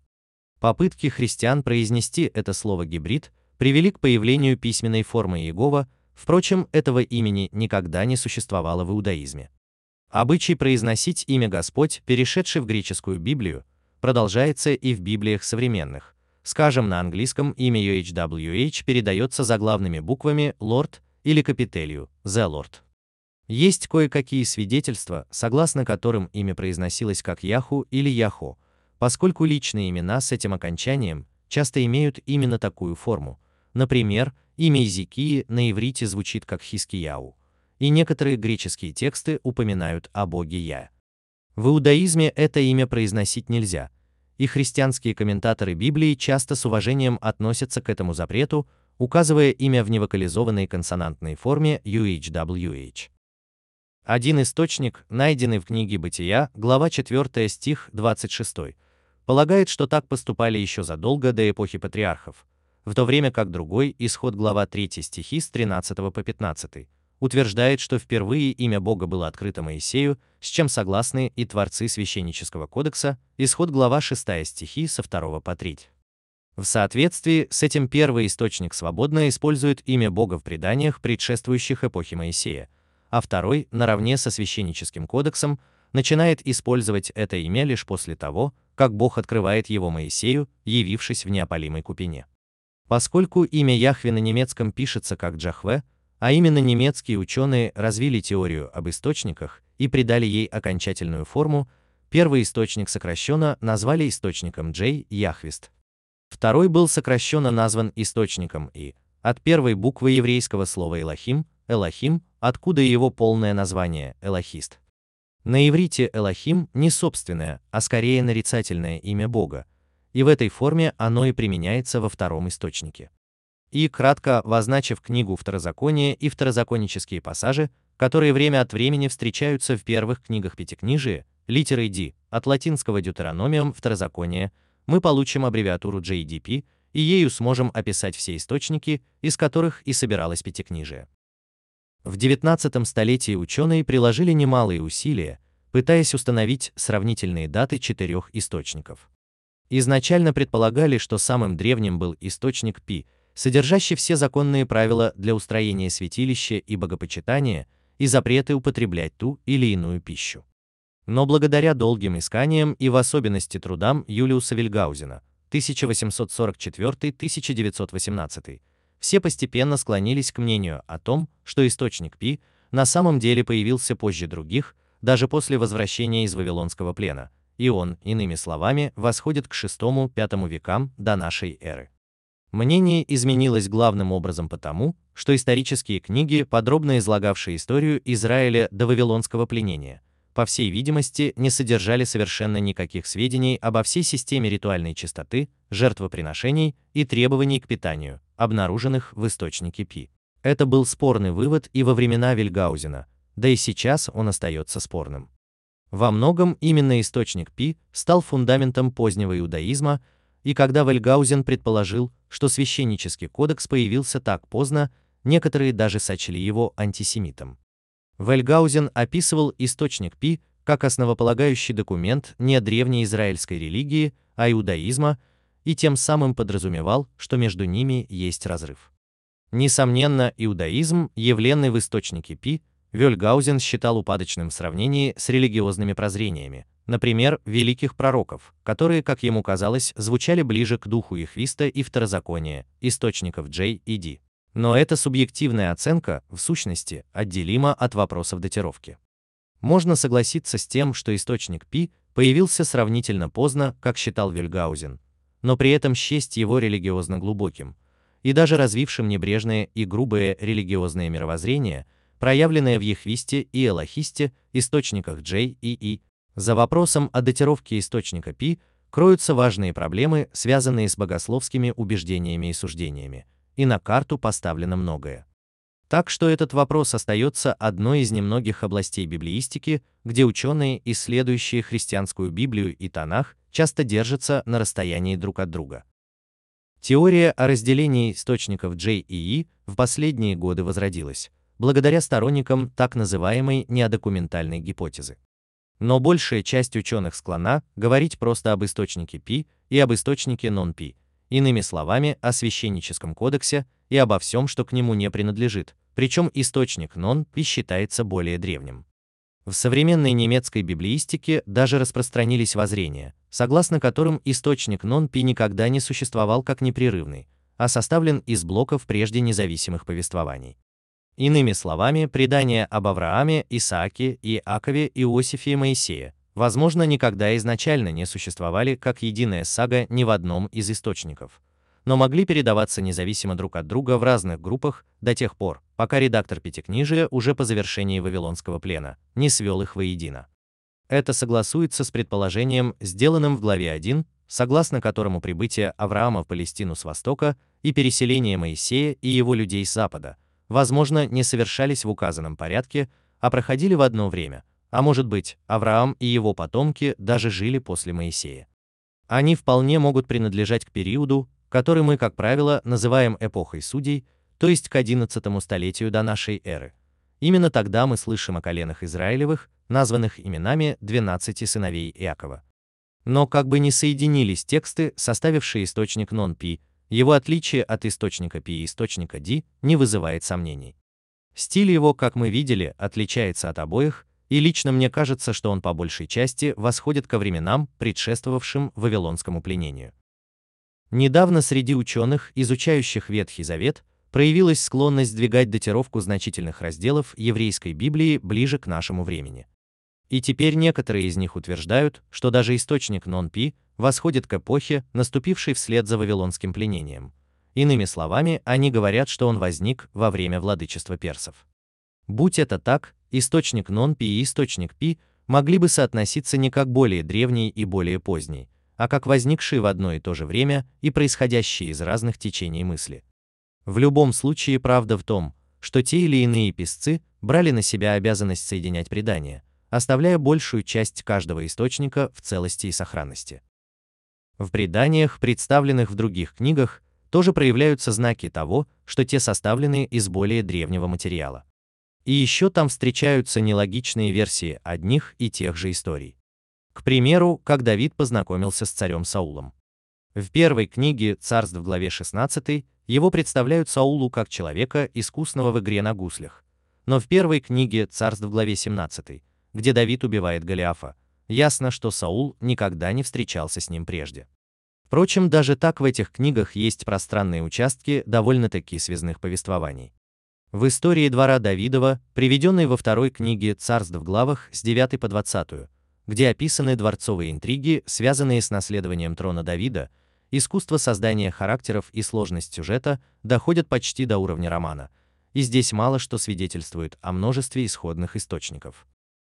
Попытки христиан произнести это слово гибрид привели к появлению письменной формы Иегова, впрочем, этого имени никогда не существовало в иудаизме. Обычай произносить имя Господь, перешедший в греческую Библию, продолжается и в Библиях современных, Скажем, на английском имя UHWH передается заглавными буквами Lord или капителью The Lord. Есть кое-какие свидетельства, согласно которым имя произносилось как Яху или Яхо, поскольку личные имена с этим окончанием часто имеют именно такую форму. Например, имя Изикии на иврите звучит как Хискияу, и некоторые греческие тексты упоминают о боге Я. В иудаизме это имя произносить нельзя, и христианские комментаторы Библии часто с уважением относятся к этому запрету, указывая имя в невокализованной консонантной форме UHWH. Один источник, найденный в книге Бытия, глава 4 стих 26, полагает, что так поступали еще задолго до эпохи патриархов, в то время как другой, исход глава 3 стихи с 13 по 15, утверждает, что впервые имя Бога было открыто Моисею, с чем согласны и творцы священнического кодекса, исход глава 6 стихи со 2 по 3. В соответствии с этим первый источник свободно использует имя Бога в преданиях, предшествующих эпохе Моисея, а второй, наравне со священническим кодексом, начинает использовать это имя лишь после того, как Бог открывает его Моисею, явившись в неопалимой купине. Поскольку имя Яхве на немецком пишется как Джахве, а именно немецкие ученые развили теорию об источниках и придали ей окончательную форму, первый источник сокращенно назвали источником J Яхвист. Второй был сокращенно назван источником И, от первой буквы еврейского слова Элохим, Элохим, откуда его полное название Элохист. На иврите Элохим не собственное, а скорее нарицательное имя Бога, и в этой форме оно и применяется во втором источнике и, кратко возначив книгу Второзакония и второзаконические пассажи, которые время от времени встречаются в первых книгах Пятикнижия, литерой D, от латинского Deuteronomium Второзакония, мы получим аббревиатуру JDP, и ею сможем описать все источники, из которых и собиралось Пятикнижие. В XIX столетии ученые приложили немалые усилия, пытаясь установить сравнительные даты четырех источников. Изначально предполагали, что самым древним был источник Пи, содержащий все законные правила для устроения святилища и богопочитания и запреты употреблять ту или иную пищу. Но благодаря долгим исканиям и в особенности трудам Юлиуса Вильгаузена 1844-1918, все постепенно склонились к мнению о том, что источник Пи на самом деле появился позже других, даже после возвращения из Вавилонского плена, и он, иными словами, восходит к VI-V векам до нашей эры. Мнение изменилось главным образом потому, что исторические книги, подробно излагавшие историю Израиля до Вавилонского пленения, по всей видимости, не содержали совершенно никаких сведений обо всей системе ритуальной чистоты, жертвоприношений и требований к питанию, обнаруженных в источнике Пи. Это был спорный вывод и во времена Вильгаузена, да и сейчас он остается спорным. Во многом именно источник Пи стал фундаментом позднего иудаизма, и когда Вильгаузен предположил, что священнический кодекс появился так поздно, некоторые даже сочли его антисемитом. Вельгаузен описывал источник Пи как основополагающий документ не древней израильской религии, а иудаизма, и тем самым подразумевал, что между ними есть разрыв. Несомненно, иудаизм, явленный в источнике Пи, Вельгаузен считал упадочным в сравнении с религиозными прозрениями, например, великих пророков, которые, как ему казалось, звучали ближе к духу Ихвиста и второзакония, источников Джей и Ди. Но эта субъективная оценка, в сущности, отделима от вопросов датировки. Можно согласиться с тем, что источник Пи появился сравнительно поздно, как считал Вильгаузен, но при этом счесть его религиозно глубоким, и даже развившим небрежное и грубое религиозное мировоззрение, проявленное в Ехвисте и Элохисте, источниках Джей и И. За вопросом о датировке источника Пи кроются важные проблемы, связанные с богословскими убеждениями и суждениями, и на карту поставлено многое. Так что этот вопрос остается одной из немногих областей библеистики, где ученые, исследующие христианскую Библию и Танах, часто держатся на расстоянии друг от друга. Теория о разделении источников J и E в последние годы возродилась, благодаря сторонникам так называемой неодокументальной гипотезы. Но большая часть ученых склонна говорить просто об источнике P и об источнике non-P, иными словами, о священническом кодексе и обо всем, что к нему не принадлежит, причем источник нон-пи считается более древним. В современной немецкой библеистике даже распространились воззрения, согласно которым источник нон-пи никогда не существовал как непрерывный, а составлен из блоков прежде независимых повествований. Иными словами, предания об Аврааме, Исааке, Иакове, Иосифе и Моисее возможно, никогда изначально не существовали как единая сага ни в одном из источников, но могли передаваться независимо друг от друга в разных группах до тех пор, пока редактор Пятикнижия уже по завершении Вавилонского плена не свел их воедино. Это согласуется с предположением, сделанным в главе 1, согласно которому прибытие Авраама в Палестину с востока и переселение Моисея и его людей с запада, возможно, не совершались в указанном порядке, а проходили в одно время – а может быть, Авраам и его потомки даже жили после Моисея. Они вполне могут принадлежать к периоду, который мы, как правило, называем эпохой судей, то есть к 11 столетию до нашей эры. Именно тогда мы слышим о коленах Израилевых, названных именами 12 сыновей Иакова. Но как бы ни соединились тексты, составившие источник нон-пи, его отличие от источника пи и источника ди не вызывает сомнений. Стиль его, как мы видели, отличается от обоих, и лично мне кажется, что он по большей части восходит ко временам, предшествовавшим Вавилонскому пленению. Недавно среди ученых, изучающих Ветхий Завет, проявилась склонность сдвигать датировку значительных разделов еврейской Библии ближе к нашему времени. И теперь некоторые из них утверждают, что даже источник Нон-Пи восходит к эпохе, наступившей вслед за Вавилонским пленением. Иными словами, они говорят, что он возник во время владычества персов. Будь это так, источник нон-пи и источник пи могли бы соотноситься не как более древний и более поздний, а как возникшие в одно и то же время и происходящие из разных течений мысли. В любом случае правда в том, что те или иные писцы брали на себя обязанность соединять предания, оставляя большую часть каждого источника в целости и сохранности. В преданиях, представленных в других книгах, тоже проявляются знаки того, что те составлены из более древнего материала. И еще там встречаются нелогичные версии одних и тех же историй. К примеру, как Давид познакомился с царем Саулом. В первой книге «Царств» в главе 16 его представляют Саулу как человека, искусного в игре на гуслях. Но в первой книге «Царств» в главе 17, где Давид убивает Голиафа, ясно, что Саул никогда не встречался с ним прежде. Впрочем, даже так в этих книгах есть пространные участки довольно-таки связных повествований. В истории двора Давидова, приведенной во второй книге «Царств в главах» с 9 по 20, где описаны дворцовые интриги, связанные с наследованием трона Давида, искусство создания характеров и сложность сюжета доходят почти до уровня романа, и здесь мало что свидетельствует о множестве исходных источников.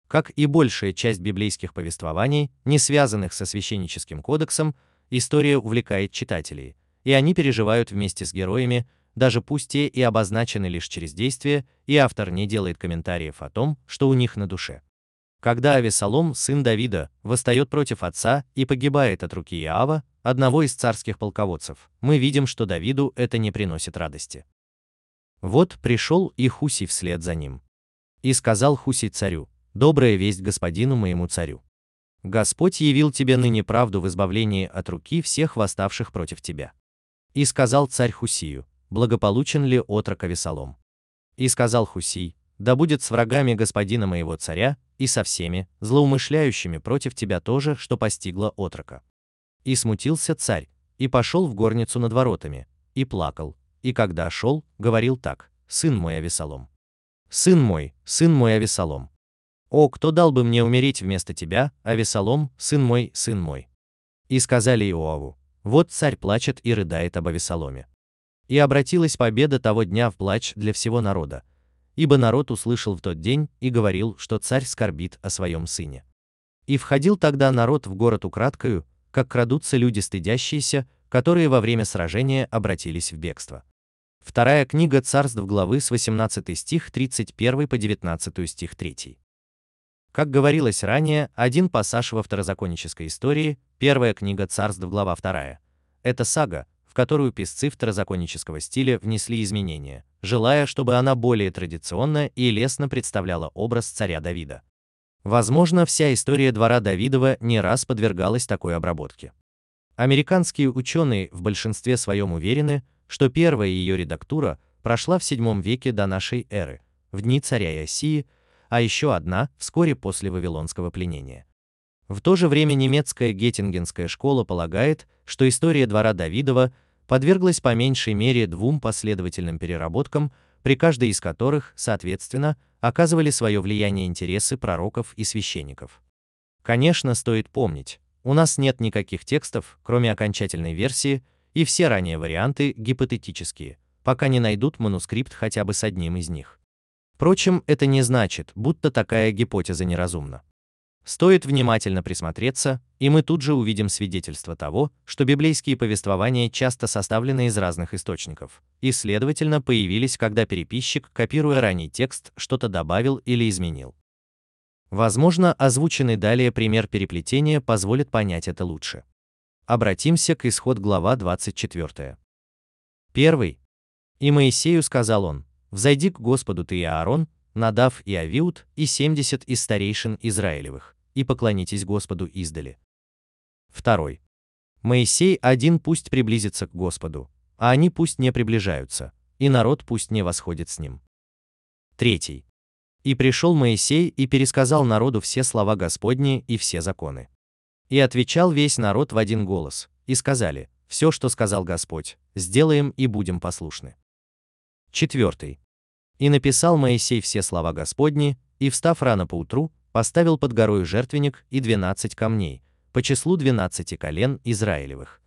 Как и большая часть библейских повествований, не связанных со священническим кодексом, история увлекает читателей, и они переживают вместе с героями, даже пусть те и обозначены лишь через действие, и автор не делает комментариев о том, что у них на душе. Когда Авесолом, сын Давида, восстает против отца и погибает от руки Иава, одного из царских полководцев, мы видим, что Давиду это не приносит радости. Вот пришел и Хусий вслед за ним. И сказал Хусий царю, «Добрая весть господину моему царю. Господь явил тебе ныне правду в избавлении от руки всех восставших против тебя». И сказал царь Хусию, благополучен ли отрок Авесолом. И сказал Хусий, да будет с врагами господина моего царя, и со всеми, злоумышляющими против тебя тоже, что постигло отрока. И смутился царь, и пошел в горницу над воротами, и плакал, и когда шел, говорил так, сын мой Авесолом. Сын мой, сын мой Авесолом. О, кто дал бы мне умереть вместо тебя, Авесолом, сын мой, сын мой. И сказали Иоаву, вот царь плачет и рыдает об Авесоломе. И обратилась победа того дня в плач для всего народа, ибо народ услышал в тот день и говорил, что царь скорбит о своем сыне. И входил тогда народ в город украдкою, как крадутся люди стыдящиеся, которые во время сражения обратились в бегство. Вторая книга царств главы с 18 стих 31 по 19 стих 3. Как говорилось ранее, один пассаж во второзаконнической истории, первая книга царств глава 2. Это сага, которую писцы второзаконнического стиля внесли изменения, желая, чтобы она более традиционно и лестно представляла образ царя Давида. Возможно, вся история двора Давидова не раз подвергалась такой обработке. Американские ученые в большинстве своем уверены, что первая ее редактура прошла в VII веке до нашей эры, в дни царя Иосии, а еще одна вскоре после Вавилонского пленения. В то же время немецкая Геттингенская школа полагает, что история двора Давидова подверглась по меньшей мере двум последовательным переработкам, при каждой из которых, соответственно, оказывали свое влияние интересы пророков и священников. Конечно, стоит помнить, у нас нет никаких текстов, кроме окончательной версии, и все ранние варианты гипотетические, пока не найдут манускрипт хотя бы с одним из них. Впрочем, это не значит, будто такая гипотеза неразумна. Стоит внимательно присмотреться, и мы тут же увидим свидетельство того, что библейские повествования часто составлены из разных источников, и, следовательно, появились, когда переписчик, копируя ранний текст, что-то добавил или изменил. Возможно, озвученный далее пример переплетения позволит понять это лучше. Обратимся к исход глава 24. Первый. «И Моисею сказал он, «Взойди к Господу ты и Аарон, Надав и Авиуд, и семьдесят из старейшин Израилевых, и поклонитесь Господу издали. Второй. Моисей один пусть приблизится к Господу, а они пусть не приближаются, и народ пусть не восходит с ним. Третий. И пришел Моисей и пересказал народу все слова Господни и все законы. И отвечал весь народ в один голос, и сказали, все, что сказал Господь, сделаем и будем послушны. Четвертый. И написал Моисей все слова Господни, и, встав рано поутру, поставил под горой жертвенник и двенадцать камней, по числу двенадцати колен Израилевых.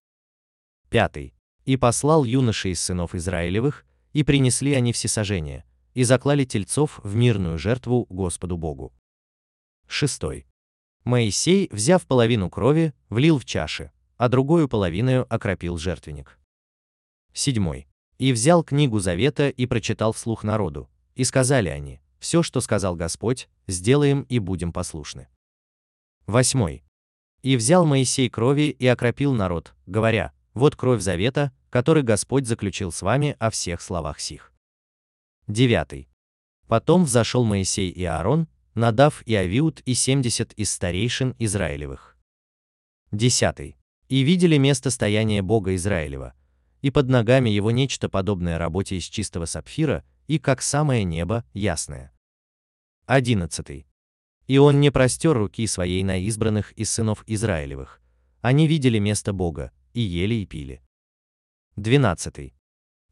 Пятый. И послал юношей из сынов Израилевых, и принесли они всесожжение, и заклали тельцов в мирную жертву Господу Богу. Шестой. Моисей, взяв половину крови, влил в чаши, а другую половину окропил жертвенник. Седьмой. И взял книгу Завета и прочитал вслух народу, и сказали они, все, что сказал Господь, сделаем и будем послушны. Восьмой. И взял Моисей крови и окропил народ, говоря, вот кровь завета, который Господь заключил с вами о всех словах сих. Девятый. Потом взошел Моисей и Аарон, Надав и Авиуд и семьдесят из старейшин Израилевых. Десятый. И видели место стояния Бога Израилева, и под ногами его нечто подобное работе из чистого сапфира, и как самое небо, ясное. 11. И он не простер руки своей на избранных из сынов Израилевых. Они видели место Бога, и ели и пили. 12.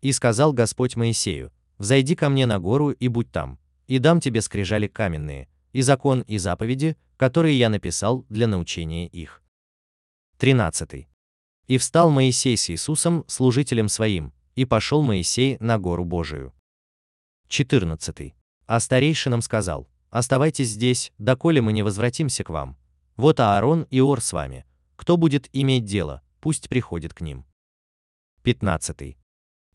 И сказал Господь Моисею, взойди ко мне на гору и будь там, и дам тебе скрижали каменные, и закон и заповеди, которые я написал для научения их. 13. И встал Моисей с Иисусом, служителем своим, и пошел Моисей на гору Божию. 14. А старейшинам сказал, оставайтесь здесь, доколе мы не возвратимся к вам. Вот Аарон и Ор с вами. Кто будет иметь дело, пусть приходит к ним. 15.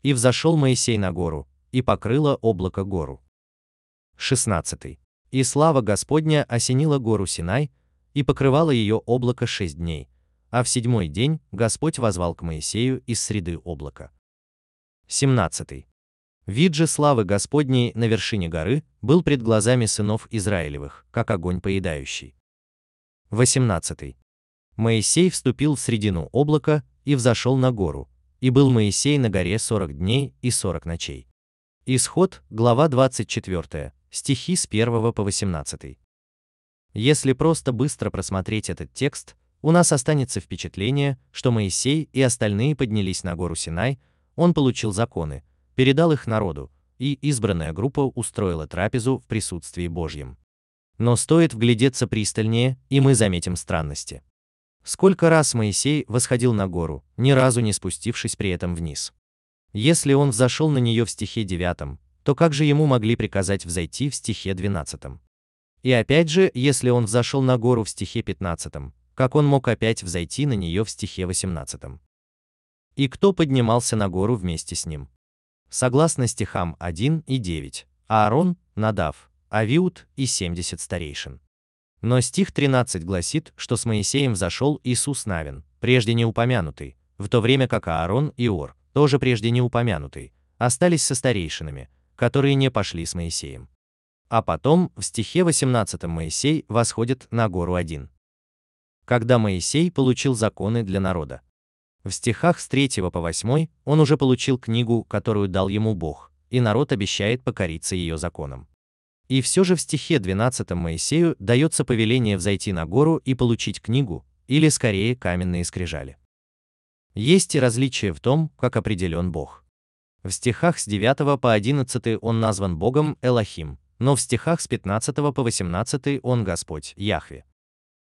И взошел Моисей на гору, и покрыло облако гору. 16. И слава Господня осенила гору Синай, и покрывало ее облако шесть дней, а в седьмой день Господь возвал к Моисею из среды облака. 17. Вид же славы Господней на вершине горы был пред глазами сынов Израилевых, как огонь поедающий. 18. Моисей вступил в средину облака и взошел на гору, и был Моисей на горе сорок дней и сорок ночей. Исход, глава 24, стихи с 1 по 18. Если просто быстро просмотреть этот текст, у нас останется впечатление, что Моисей и остальные поднялись на гору Синай, он получил законы, передал их народу, и избранная группа устроила трапезу в присутствии Божьем. Но стоит вглядеться пристальнее, и мы заметим странности. Сколько раз Моисей восходил на гору, ни разу не спустившись при этом вниз. Если он взошел на нее в стихе 9, то как же ему могли приказать взойти в стихе 12? И опять же, если он взошел на гору в стихе 15, как он мог опять взойти на нее в стихе 18? И кто поднимался на гору вместе с ним? Согласно стихам 1 и 9, Аарон, Надав, Авиуд и 70 старейшин. Но стих 13 гласит, что с Моисеем взошел Иисус Навин, прежде не упомянутый, в то время как Аарон и Ор, тоже прежде не упомянутый, остались со старейшинами, которые не пошли с Моисеем. А потом в стихе 18 Моисей восходит на гору один. Когда Моисей получил законы для народа. В стихах с 3 по 8 он уже получил книгу, которую дал ему Бог, и народ обещает покориться ее законам. И все же в стихе 12 Моисею дается повеление взойти на гору и получить книгу, или скорее каменные скрижали. Есть и различие в том, как определен Бог. В стихах с 9 по 11 он назван Богом Элохим, но в стихах с 15 по 18 он Господь Яхве.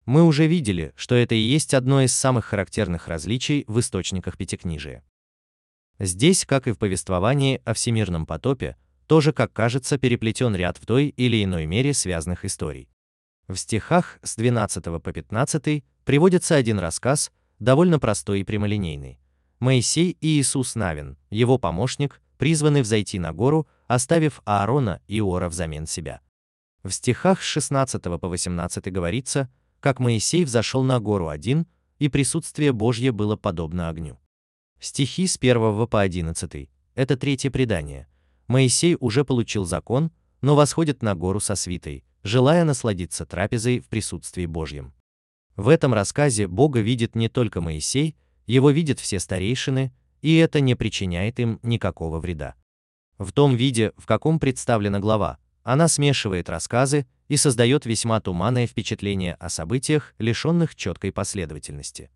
Мы уже видели, что это и есть одно из самых характерных различий в источниках Пятикнижия. Здесь, как и в повествовании о всемирном потопе, тоже, как кажется, переплетен ряд в той или иной мере связанных историй. В стихах с 12 по 15 приводится один рассказ, довольно простой и прямолинейный. Моисей и Иисус Навин, его помощник, призваны взойти на гору, оставив Аарона и Ора взамен себя. В стихах с 16 по 18 говорится, как Моисей взошел на гору один, и присутствие Божье было подобно огню. Стихи с 1 по 11 – это третье предание. Моисей уже получил закон, но восходит на гору со свитой, желая насладиться трапезой в присутствии Божьем. В этом рассказе Бога видит не только Моисей, его видят все старейшины, и это не причиняет им никакого вреда. В том виде, в каком представлена глава, она смешивает рассказы и создает весьма туманное впечатление о событиях, лишенных четкой последовательности.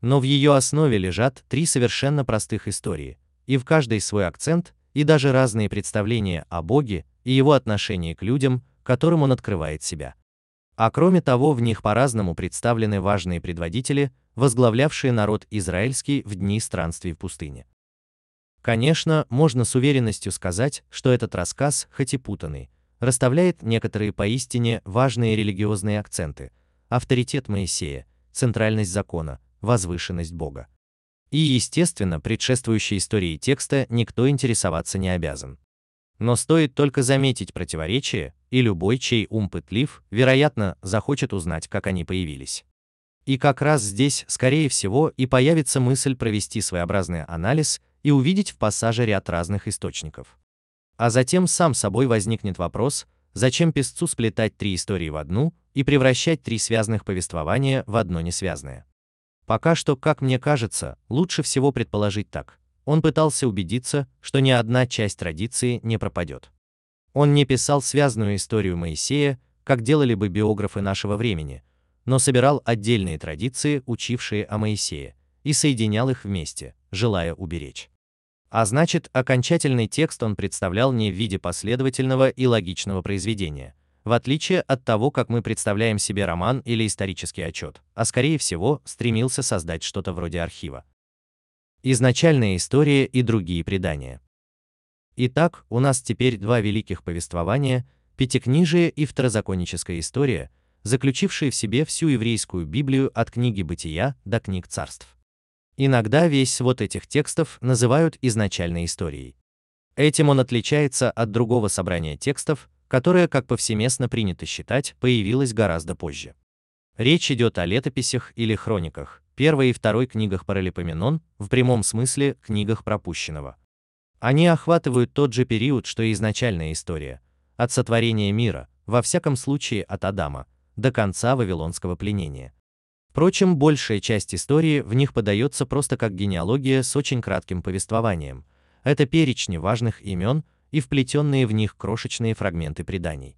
Но в ее основе лежат три совершенно простых истории, и в каждой свой акцент, и даже разные представления о Боге и его отношении к людям, которым он открывает себя. А кроме того, в них по-разному представлены важные предводители, возглавлявшие народ израильский в дни странствий в пустыне. Конечно, можно с уверенностью сказать, что этот рассказ, хоть и путанный, расставляет некоторые поистине важные религиозные акценты, авторитет Моисея, центральность закона, возвышенность Бога. И, естественно, предшествующей истории текста никто интересоваться не обязан. Но стоит только заметить противоречие, и любой, чей ум пытлив, вероятно, захочет узнать, как они появились. И как раз здесь, скорее всего, и появится мысль провести своеобразный анализ и увидеть в пассаже ряд разных источников. А затем сам собой возникнет вопрос, зачем писцу сплетать три истории в одну и превращать три связанных повествования в одно несвязное. Пока что, как мне кажется, лучше всего предположить так. Он пытался убедиться, что ни одна часть традиции не пропадет. Он не писал связанную историю Моисея, как делали бы биографы нашего времени, но собирал отдельные традиции, учившие о Моисее, и соединял их вместе, желая уберечь А значит, окончательный текст он представлял не в виде последовательного и логичного произведения, в отличие от того, как мы представляем себе роман или исторический отчет, а скорее всего стремился создать что-то вроде архива. Изначальная история и другие предания. Итак, у нас теперь два великих повествования, Пятикнижие и Второзаконническая история, заключившие в себе всю еврейскую Библию от книги Бытия до книг царств. Иногда весь свод этих текстов называют изначальной историей. Этим он отличается от другого собрания текстов, которое, как повсеместно принято считать, появилось гораздо позже. Речь идет о летописях или хрониках, первой и второй книгах Паралипоменон, в прямом смысле книгах пропущенного. Они охватывают тот же период, что и изначальная история, от сотворения мира, во всяком случае от Адама, до конца вавилонского пленения. Впрочем, большая часть истории в них подается просто как генеалогия с очень кратким повествованием. Это перечни важных имен и вплетенные в них крошечные фрагменты преданий.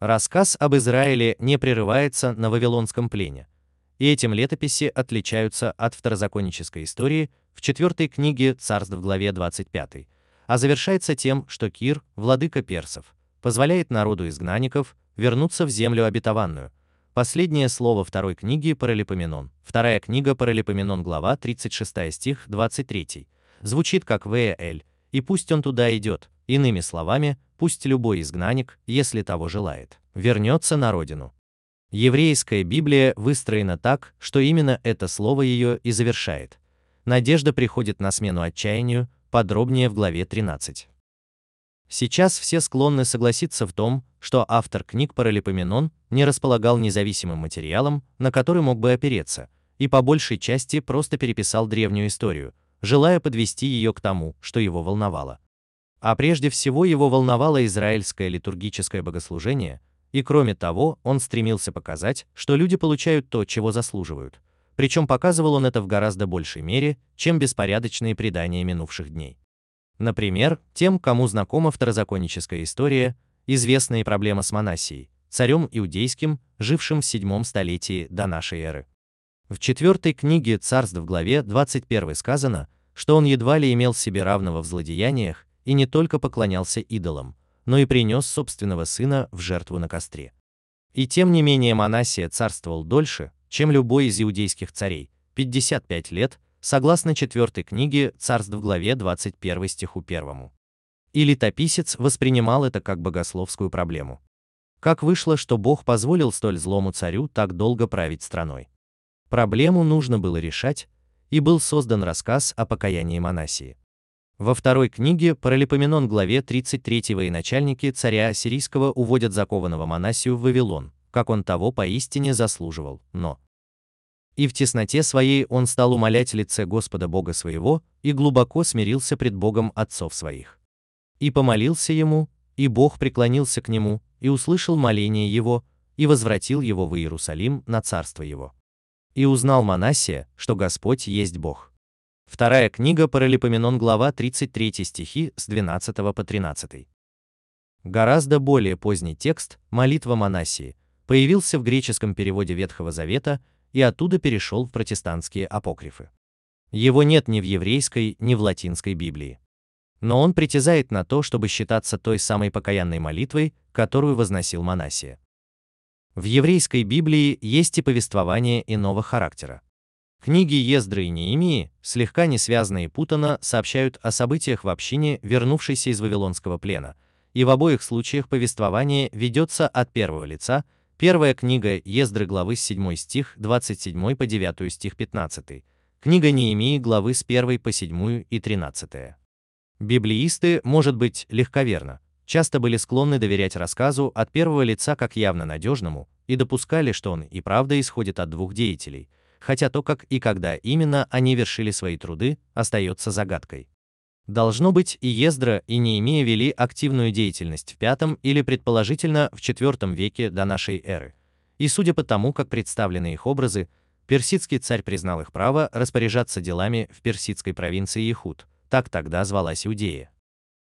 Рассказ об Израиле не прерывается на вавилонском плене, и этим летописи отличаются от второзаконнической истории в четвертой книге Царств в главе 25, а завершается тем, что Кир, владыка персов, позволяет народу изгнанников вернуться в землю обетованную, Последнее слово второй книги Паралипоменон, вторая книга Паралипоменон, глава 36 стих 23, звучит как ВЛ, и пусть он туда идет, иными словами, пусть любой изгнанник, если того желает, вернется на родину. Еврейская Библия выстроена так, что именно это слово ее и завершает. Надежда приходит на смену отчаянию, подробнее в главе 13. Сейчас все склонны согласиться в том, что автор книг Паралипоменон не располагал независимым материалом, на который мог бы опереться, и по большей части просто переписал древнюю историю, желая подвести ее к тому, что его волновало. А прежде всего его волновало израильское литургическое богослужение, и кроме того, он стремился показать, что люди получают то, чего заслуживают. Причем показывал он это в гораздо большей мере, чем беспорядочные предания минувших дней. Например, тем, кому знакома второзаконническая история, известная проблема с Манасией, царем иудейским, жившим в седьмом столетии до нашей эры. В четвертой книге Царств в главе 21 сказано, что он едва ли имел себе равного в злодеяниях и не только поклонялся идолам, но и принес собственного сына в жертву на костре. И тем не менее Манасия царствовал дольше, чем любой из иудейских царей, 55 лет, согласно четвертой книге Царств в главе 21 стиху 1. И летописец воспринимал это как богословскую проблему. Как вышло, что Бог позволил столь злому царю так долго править страной? Проблему нужно было решать, и был создан рассказ о покаянии Манасии. Во второй книге Паралипоменон главе 33 военачальники царя Ассирийского уводят закованного Манасию в Вавилон, как он того поистине заслуживал, но и в тесноте своей он стал умолять лице Господа Бога своего, и глубоко смирился пред Богом отцов своих. И помолился ему, и Бог преклонился к нему, и услышал моление его, и возвратил его в Иерусалим на царство его. И узнал Манасия, что Господь есть Бог. Вторая книга Паралипоменон, глава 33 стихи с 12 по 13. Гораздо более поздний текст, молитва Манасии, появился в греческом переводе Ветхого Завета и оттуда перешел в протестантские апокрифы. Его нет ни в еврейской, ни в латинской Библии. Но он притязает на то, чтобы считаться той самой покаянной молитвой, которую возносил Манасия. В еврейской Библии есть и повествование иного характера. Книги Ездры и Неемии, слегка не связанные путано, сообщают о событиях в общине, вернувшейся из Вавилонского плена, и в обоих случаях повествование ведется от первого лица, Первая книга Ездры главы с 7 стих 27 по 9 стих 15. Книга Неемии главы с 1 по 7 и 13. Библеисты, может быть, легковерно, часто были склонны доверять рассказу от первого лица как явно надежному и допускали, что он и правда исходит от двух деятелей, хотя то, как и когда именно они вершили свои труды, остается загадкой. Должно быть, и Ездра, и Неемия вели активную деятельность в V или предположительно в IV веке до нашей эры. И судя по тому, как представлены их образы, персидский царь признал их право распоряжаться делами в персидской провинции Ихуд, так тогда звалась Иудея.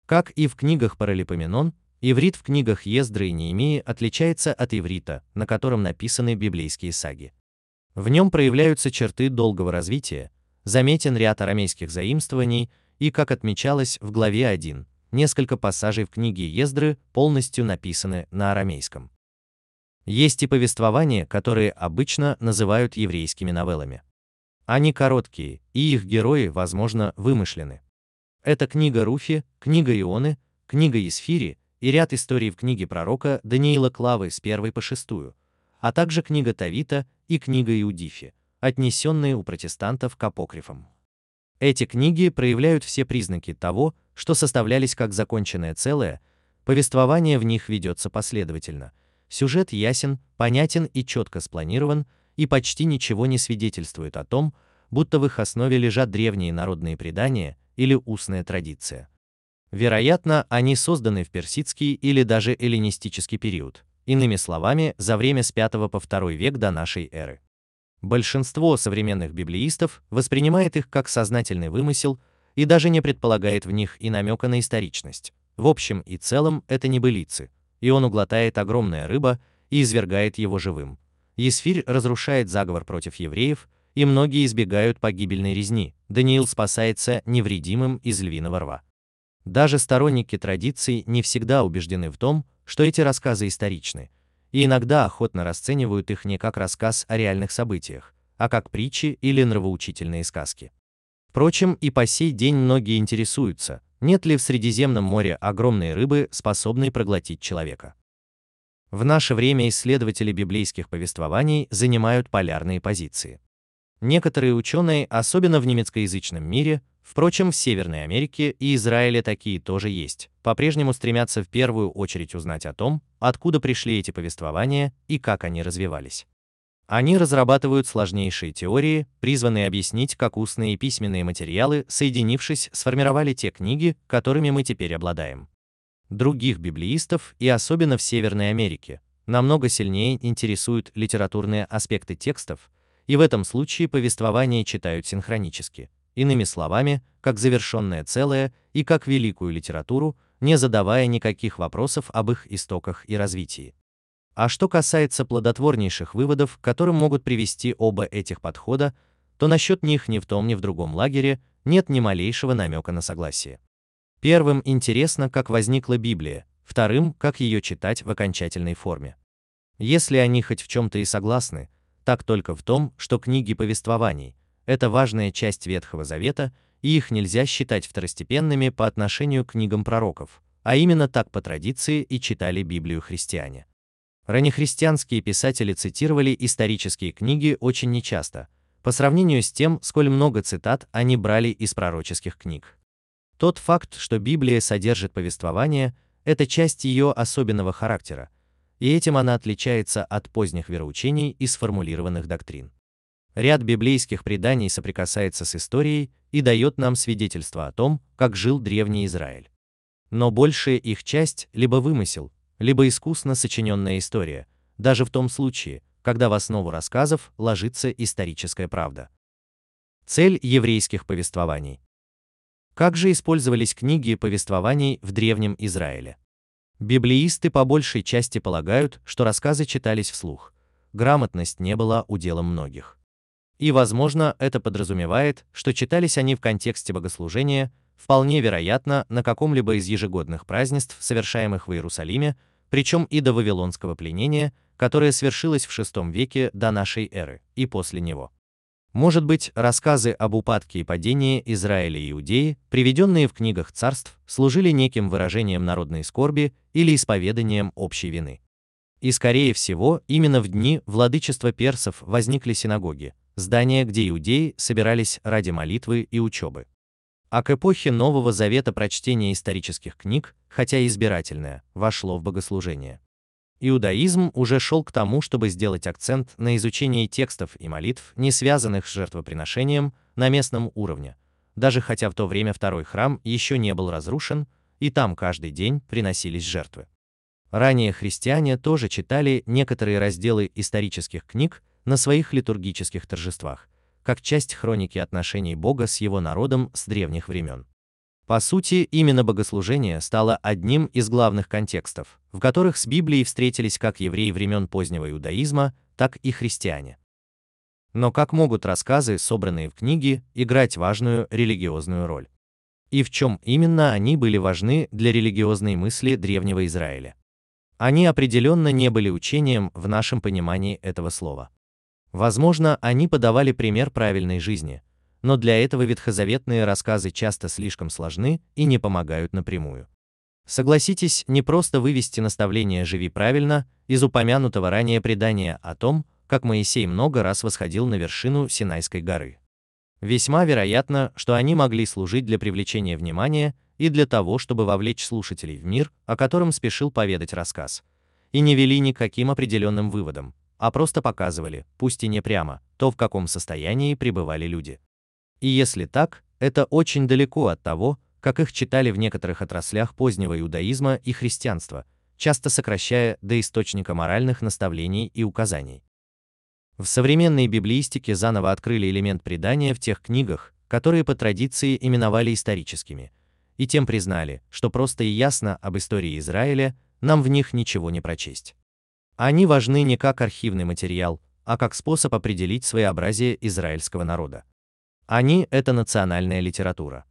Как и в книгах Паралипоменон, иврит в книгах Ездры и Неемии отличается от иврита, на котором написаны библейские саги. В нем проявляются черты долгого развития, заметен ряд арамейских заимствований и, как отмечалось в главе 1, несколько пассажей в книге Ездры полностью написаны на арамейском. Есть и повествования, которые обычно называют еврейскими новеллами. Они короткие, и их герои, возможно, вымышлены. Это книга Руфи, книга Ионы, книга Исфири и ряд историй в книге пророка Даниила Клавы с первой по шестую, а также книга Тавита и книга Иудифи, отнесенные у протестантов к апокрифам. Эти книги проявляют все признаки того, что составлялись как законченное целое, повествование в них ведется последовательно, сюжет ясен, понятен и четко спланирован, и почти ничего не свидетельствует о том, будто в их основе лежат древние народные предания или устная традиция. Вероятно, они созданы в персидский или даже эллинистический период, иными словами, за время с 5 по 2 век до нашей эры. Большинство современных библеистов воспринимает их как сознательный вымысел и даже не предполагает в них и намека на историчность. В общем и целом это не былицы, и он углотает огромная рыба и извергает его живым. Есфирь разрушает заговор против евреев, и многие избегают погибельной резни. Даниил спасается невредимым из львиного рва. Даже сторонники традиций не всегда убеждены в том, что эти рассказы историчны, и иногда охотно расценивают их не как рассказ о реальных событиях, а как притчи или нравоучительные сказки. Впрочем, и по сей день многие интересуются, нет ли в Средиземном море огромной рыбы, способной проглотить человека. В наше время исследователи библейских повествований занимают полярные позиции. Некоторые ученые, особенно в немецкоязычном мире, впрочем, в Северной Америке и Израиле такие тоже есть, по-прежнему стремятся в первую очередь узнать о том, откуда пришли эти повествования и как они развивались. Они разрабатывают сложнейшие теории, призванные объяснить, как устные и письменные материалы, соединившись, сформировали те книги, которыми мы теперь обладаем. Других библеистов, и особенно в Северной Америке, намного сильнее интересуют литературные аспекты текстов, и в этом случае повествование читают синхронически, иными словами, как завершенное целое и как великую литературу, не задавая никаких вопросов об их истоках и развитии. А что касается плодотворнейших выводов, к которым могут привести оба этих подхода, то насчет них ни в том, ни в другом лагере нет ни малейшего намека на согласие. Первым интересно, как возникла Библия, вторым, как ее читать в окончательной форме. Если они хоть в чем-то и согласны, так только в том, что книги повествований – это важная часть Ветхого Завета, и их нельзя считать второстепенными по отношению к книгам пророков, а именно так по традиции и читали Библию христиане. Раннехристианские писатели цитировали исторические книги очень нечасто, по сравнению с тем, сколь много цитат они брали из пророческих книг. Тот факт, что Библия содержит повествование, это часть ее особенного характера, и этим она отличается от поздних вероучений и сформулированных доктрин. Ряд библейских преданий соприкасается с историей и дает нам свидетельство о том, как жил древний Израиль. Но большая их часть либо вымысел, либо искусно сочиненная история, даже в том случае, когда в основу рассказов ложится историческая правда. Цель еврейских повествований. Как же использовались книги повествований в древнем Израиле? Библеисты по большей части полагают, что рассказы читались вслух. Грамотность не была уделом многих. И, возможно, это подразумевает, что читались они в контексте богослужения, вполне вероятно, на каком-либо из ежегодных празднеств, совершаемых в Иерусалиме, причем и до вавилонского пленения, которое свершилось в VI веке до нашей эры, и после него. Может быть, рассказы об упадке и падении Израиля и Иудеи, приведенные в книгах царств, служили неким выражением народной скорби или исповеданием общей вины. И скорее всего, именно в дни владычества персов возникли синагоги, здания, где иудеи собирались ради молитвы и учебы. А к эпохе Нового Завета прочтение исторических книг, хотя и избирательное, вошло в богослужение. Иудаизм уже шел к тому, чтобы сделать акцент на изучении текстов и молитв, не связанных с жертвоприношением, на местном уровне, даже хотя в то время второй храм еще не был разрушен, и там каждый день приносились жертвы. Ранее христиане тоже читали некоторые разделы исторических книг на своих литургических торжествах, как часть хроники отношений Бога с его народом с древних времен. По сути, именно богослужение стало одним из главных контекстов, в которых с Библией встретились как евреи времен позднего иудаизма, так и христиане. Но как могут рассказы, собранные в книге, играть важную религиозную роль? И в чем именно они были важны для религиозной мысли древнего Израиля? Они определенно не были учением в нашем понимании этого слова. Возможно, они подавали пример правильной жизни, но для этого ветхозаветные рассказы часто слишком сложны и не помогают напрямую. Согласитесь, не просто вывести наставление «живи правильно» из упомянутого ранее предания о том, как Моисей много раз восходил на вершину Синайской горы. Весьма вероятно, что они могли служить для привлечения внимания и для того, чтобы вовлечь слушателей в мир, о котором спешил поведать рассказ, и не вели ни к каким определенным выводам, а просто показывали, пусть и не прямо, то, в каком состоянии пребывали люди. И если так, это очень далеко от того, как их читали в некоторых отраслях позднего иудаизма и христианства, часто сокращая до источника моральных наставлений и указаний. В современной библеистике заново открыли элемент предания в тех книгах, которые по традиции именовали историческими, и тем признали, что просто и ясно об истории Израиля нам в них ничего не прочесть. Они важны не как архивный материал, а как способ определить своеобразие израильского народа. Они – это национальная литература.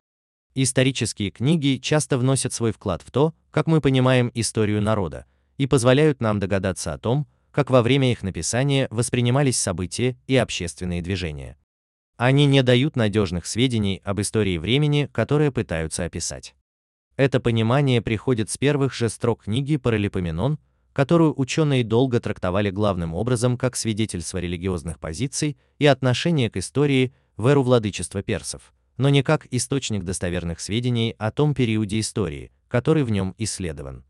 Исторические книги часто вносят свой вклад в то, как мы понимаем историю народа, и позволяют нам догадаться о том, как во время их написания воспринимались события и общественные движения. Они не дают надежных сведений об истории времени, которое пытаются описать. Это понимание приходит с первых же строк книги Паралипоменон, которую ученые долго трактовали главным образом как свидетельство религиозных позиций и отношения к истории в эру владычества персов, но не как источник достоверных сведений о том периоде истории, который в нем исследован.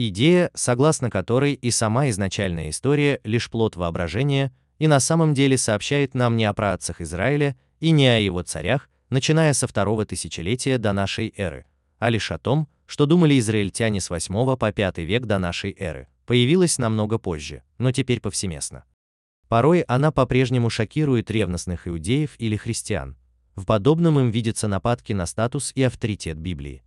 Идея, согласно которой и сама изначальная история лишь плод воображения и на самом деле сообщает нам не о праотцах Израиля и не о его царях, начиная со второго тысячелетия до нашей эры, а лишь о том, что думали израильтяне с 8 по 5 век до нашей эры, появилась намного позже, но теперь повсеместно. Порой она по-прежнему шокирует ревностных иудеев или христиан. В подобном им видятся нападки на статус и авторитет Библии.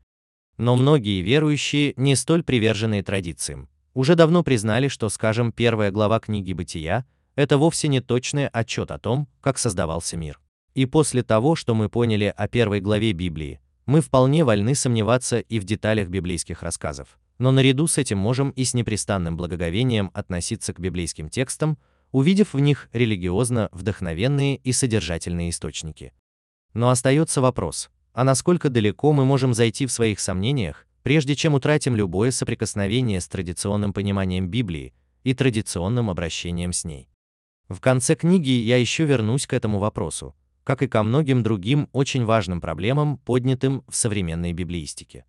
Но многие верующие, не столь приверженные традициям, уже давно признали, что, скажем, первая глава книги Бытия – это вовсе не точный отчет о том, как создавался мир. И после того, что мы поняли о первой главе Библии, мы вполне вольны сомневаться и в деталях библейских рассказов, но наряду с этим можем и с непрестанным благоговением относиться к библейским текстам, увидев в них религиозно вдохновенные и содержательные источники. Но остается вопрос, а насколько далеко мы можем зайти в своих сомнениях, прежде чем утратим любое соприкосновение с традиционным пониманием Библии и традиционным обращением с ней. В конце книги я еще вернусь к этому вопросу, как и ко многим другим очень важным проблемам, поднятым в современной библеистике.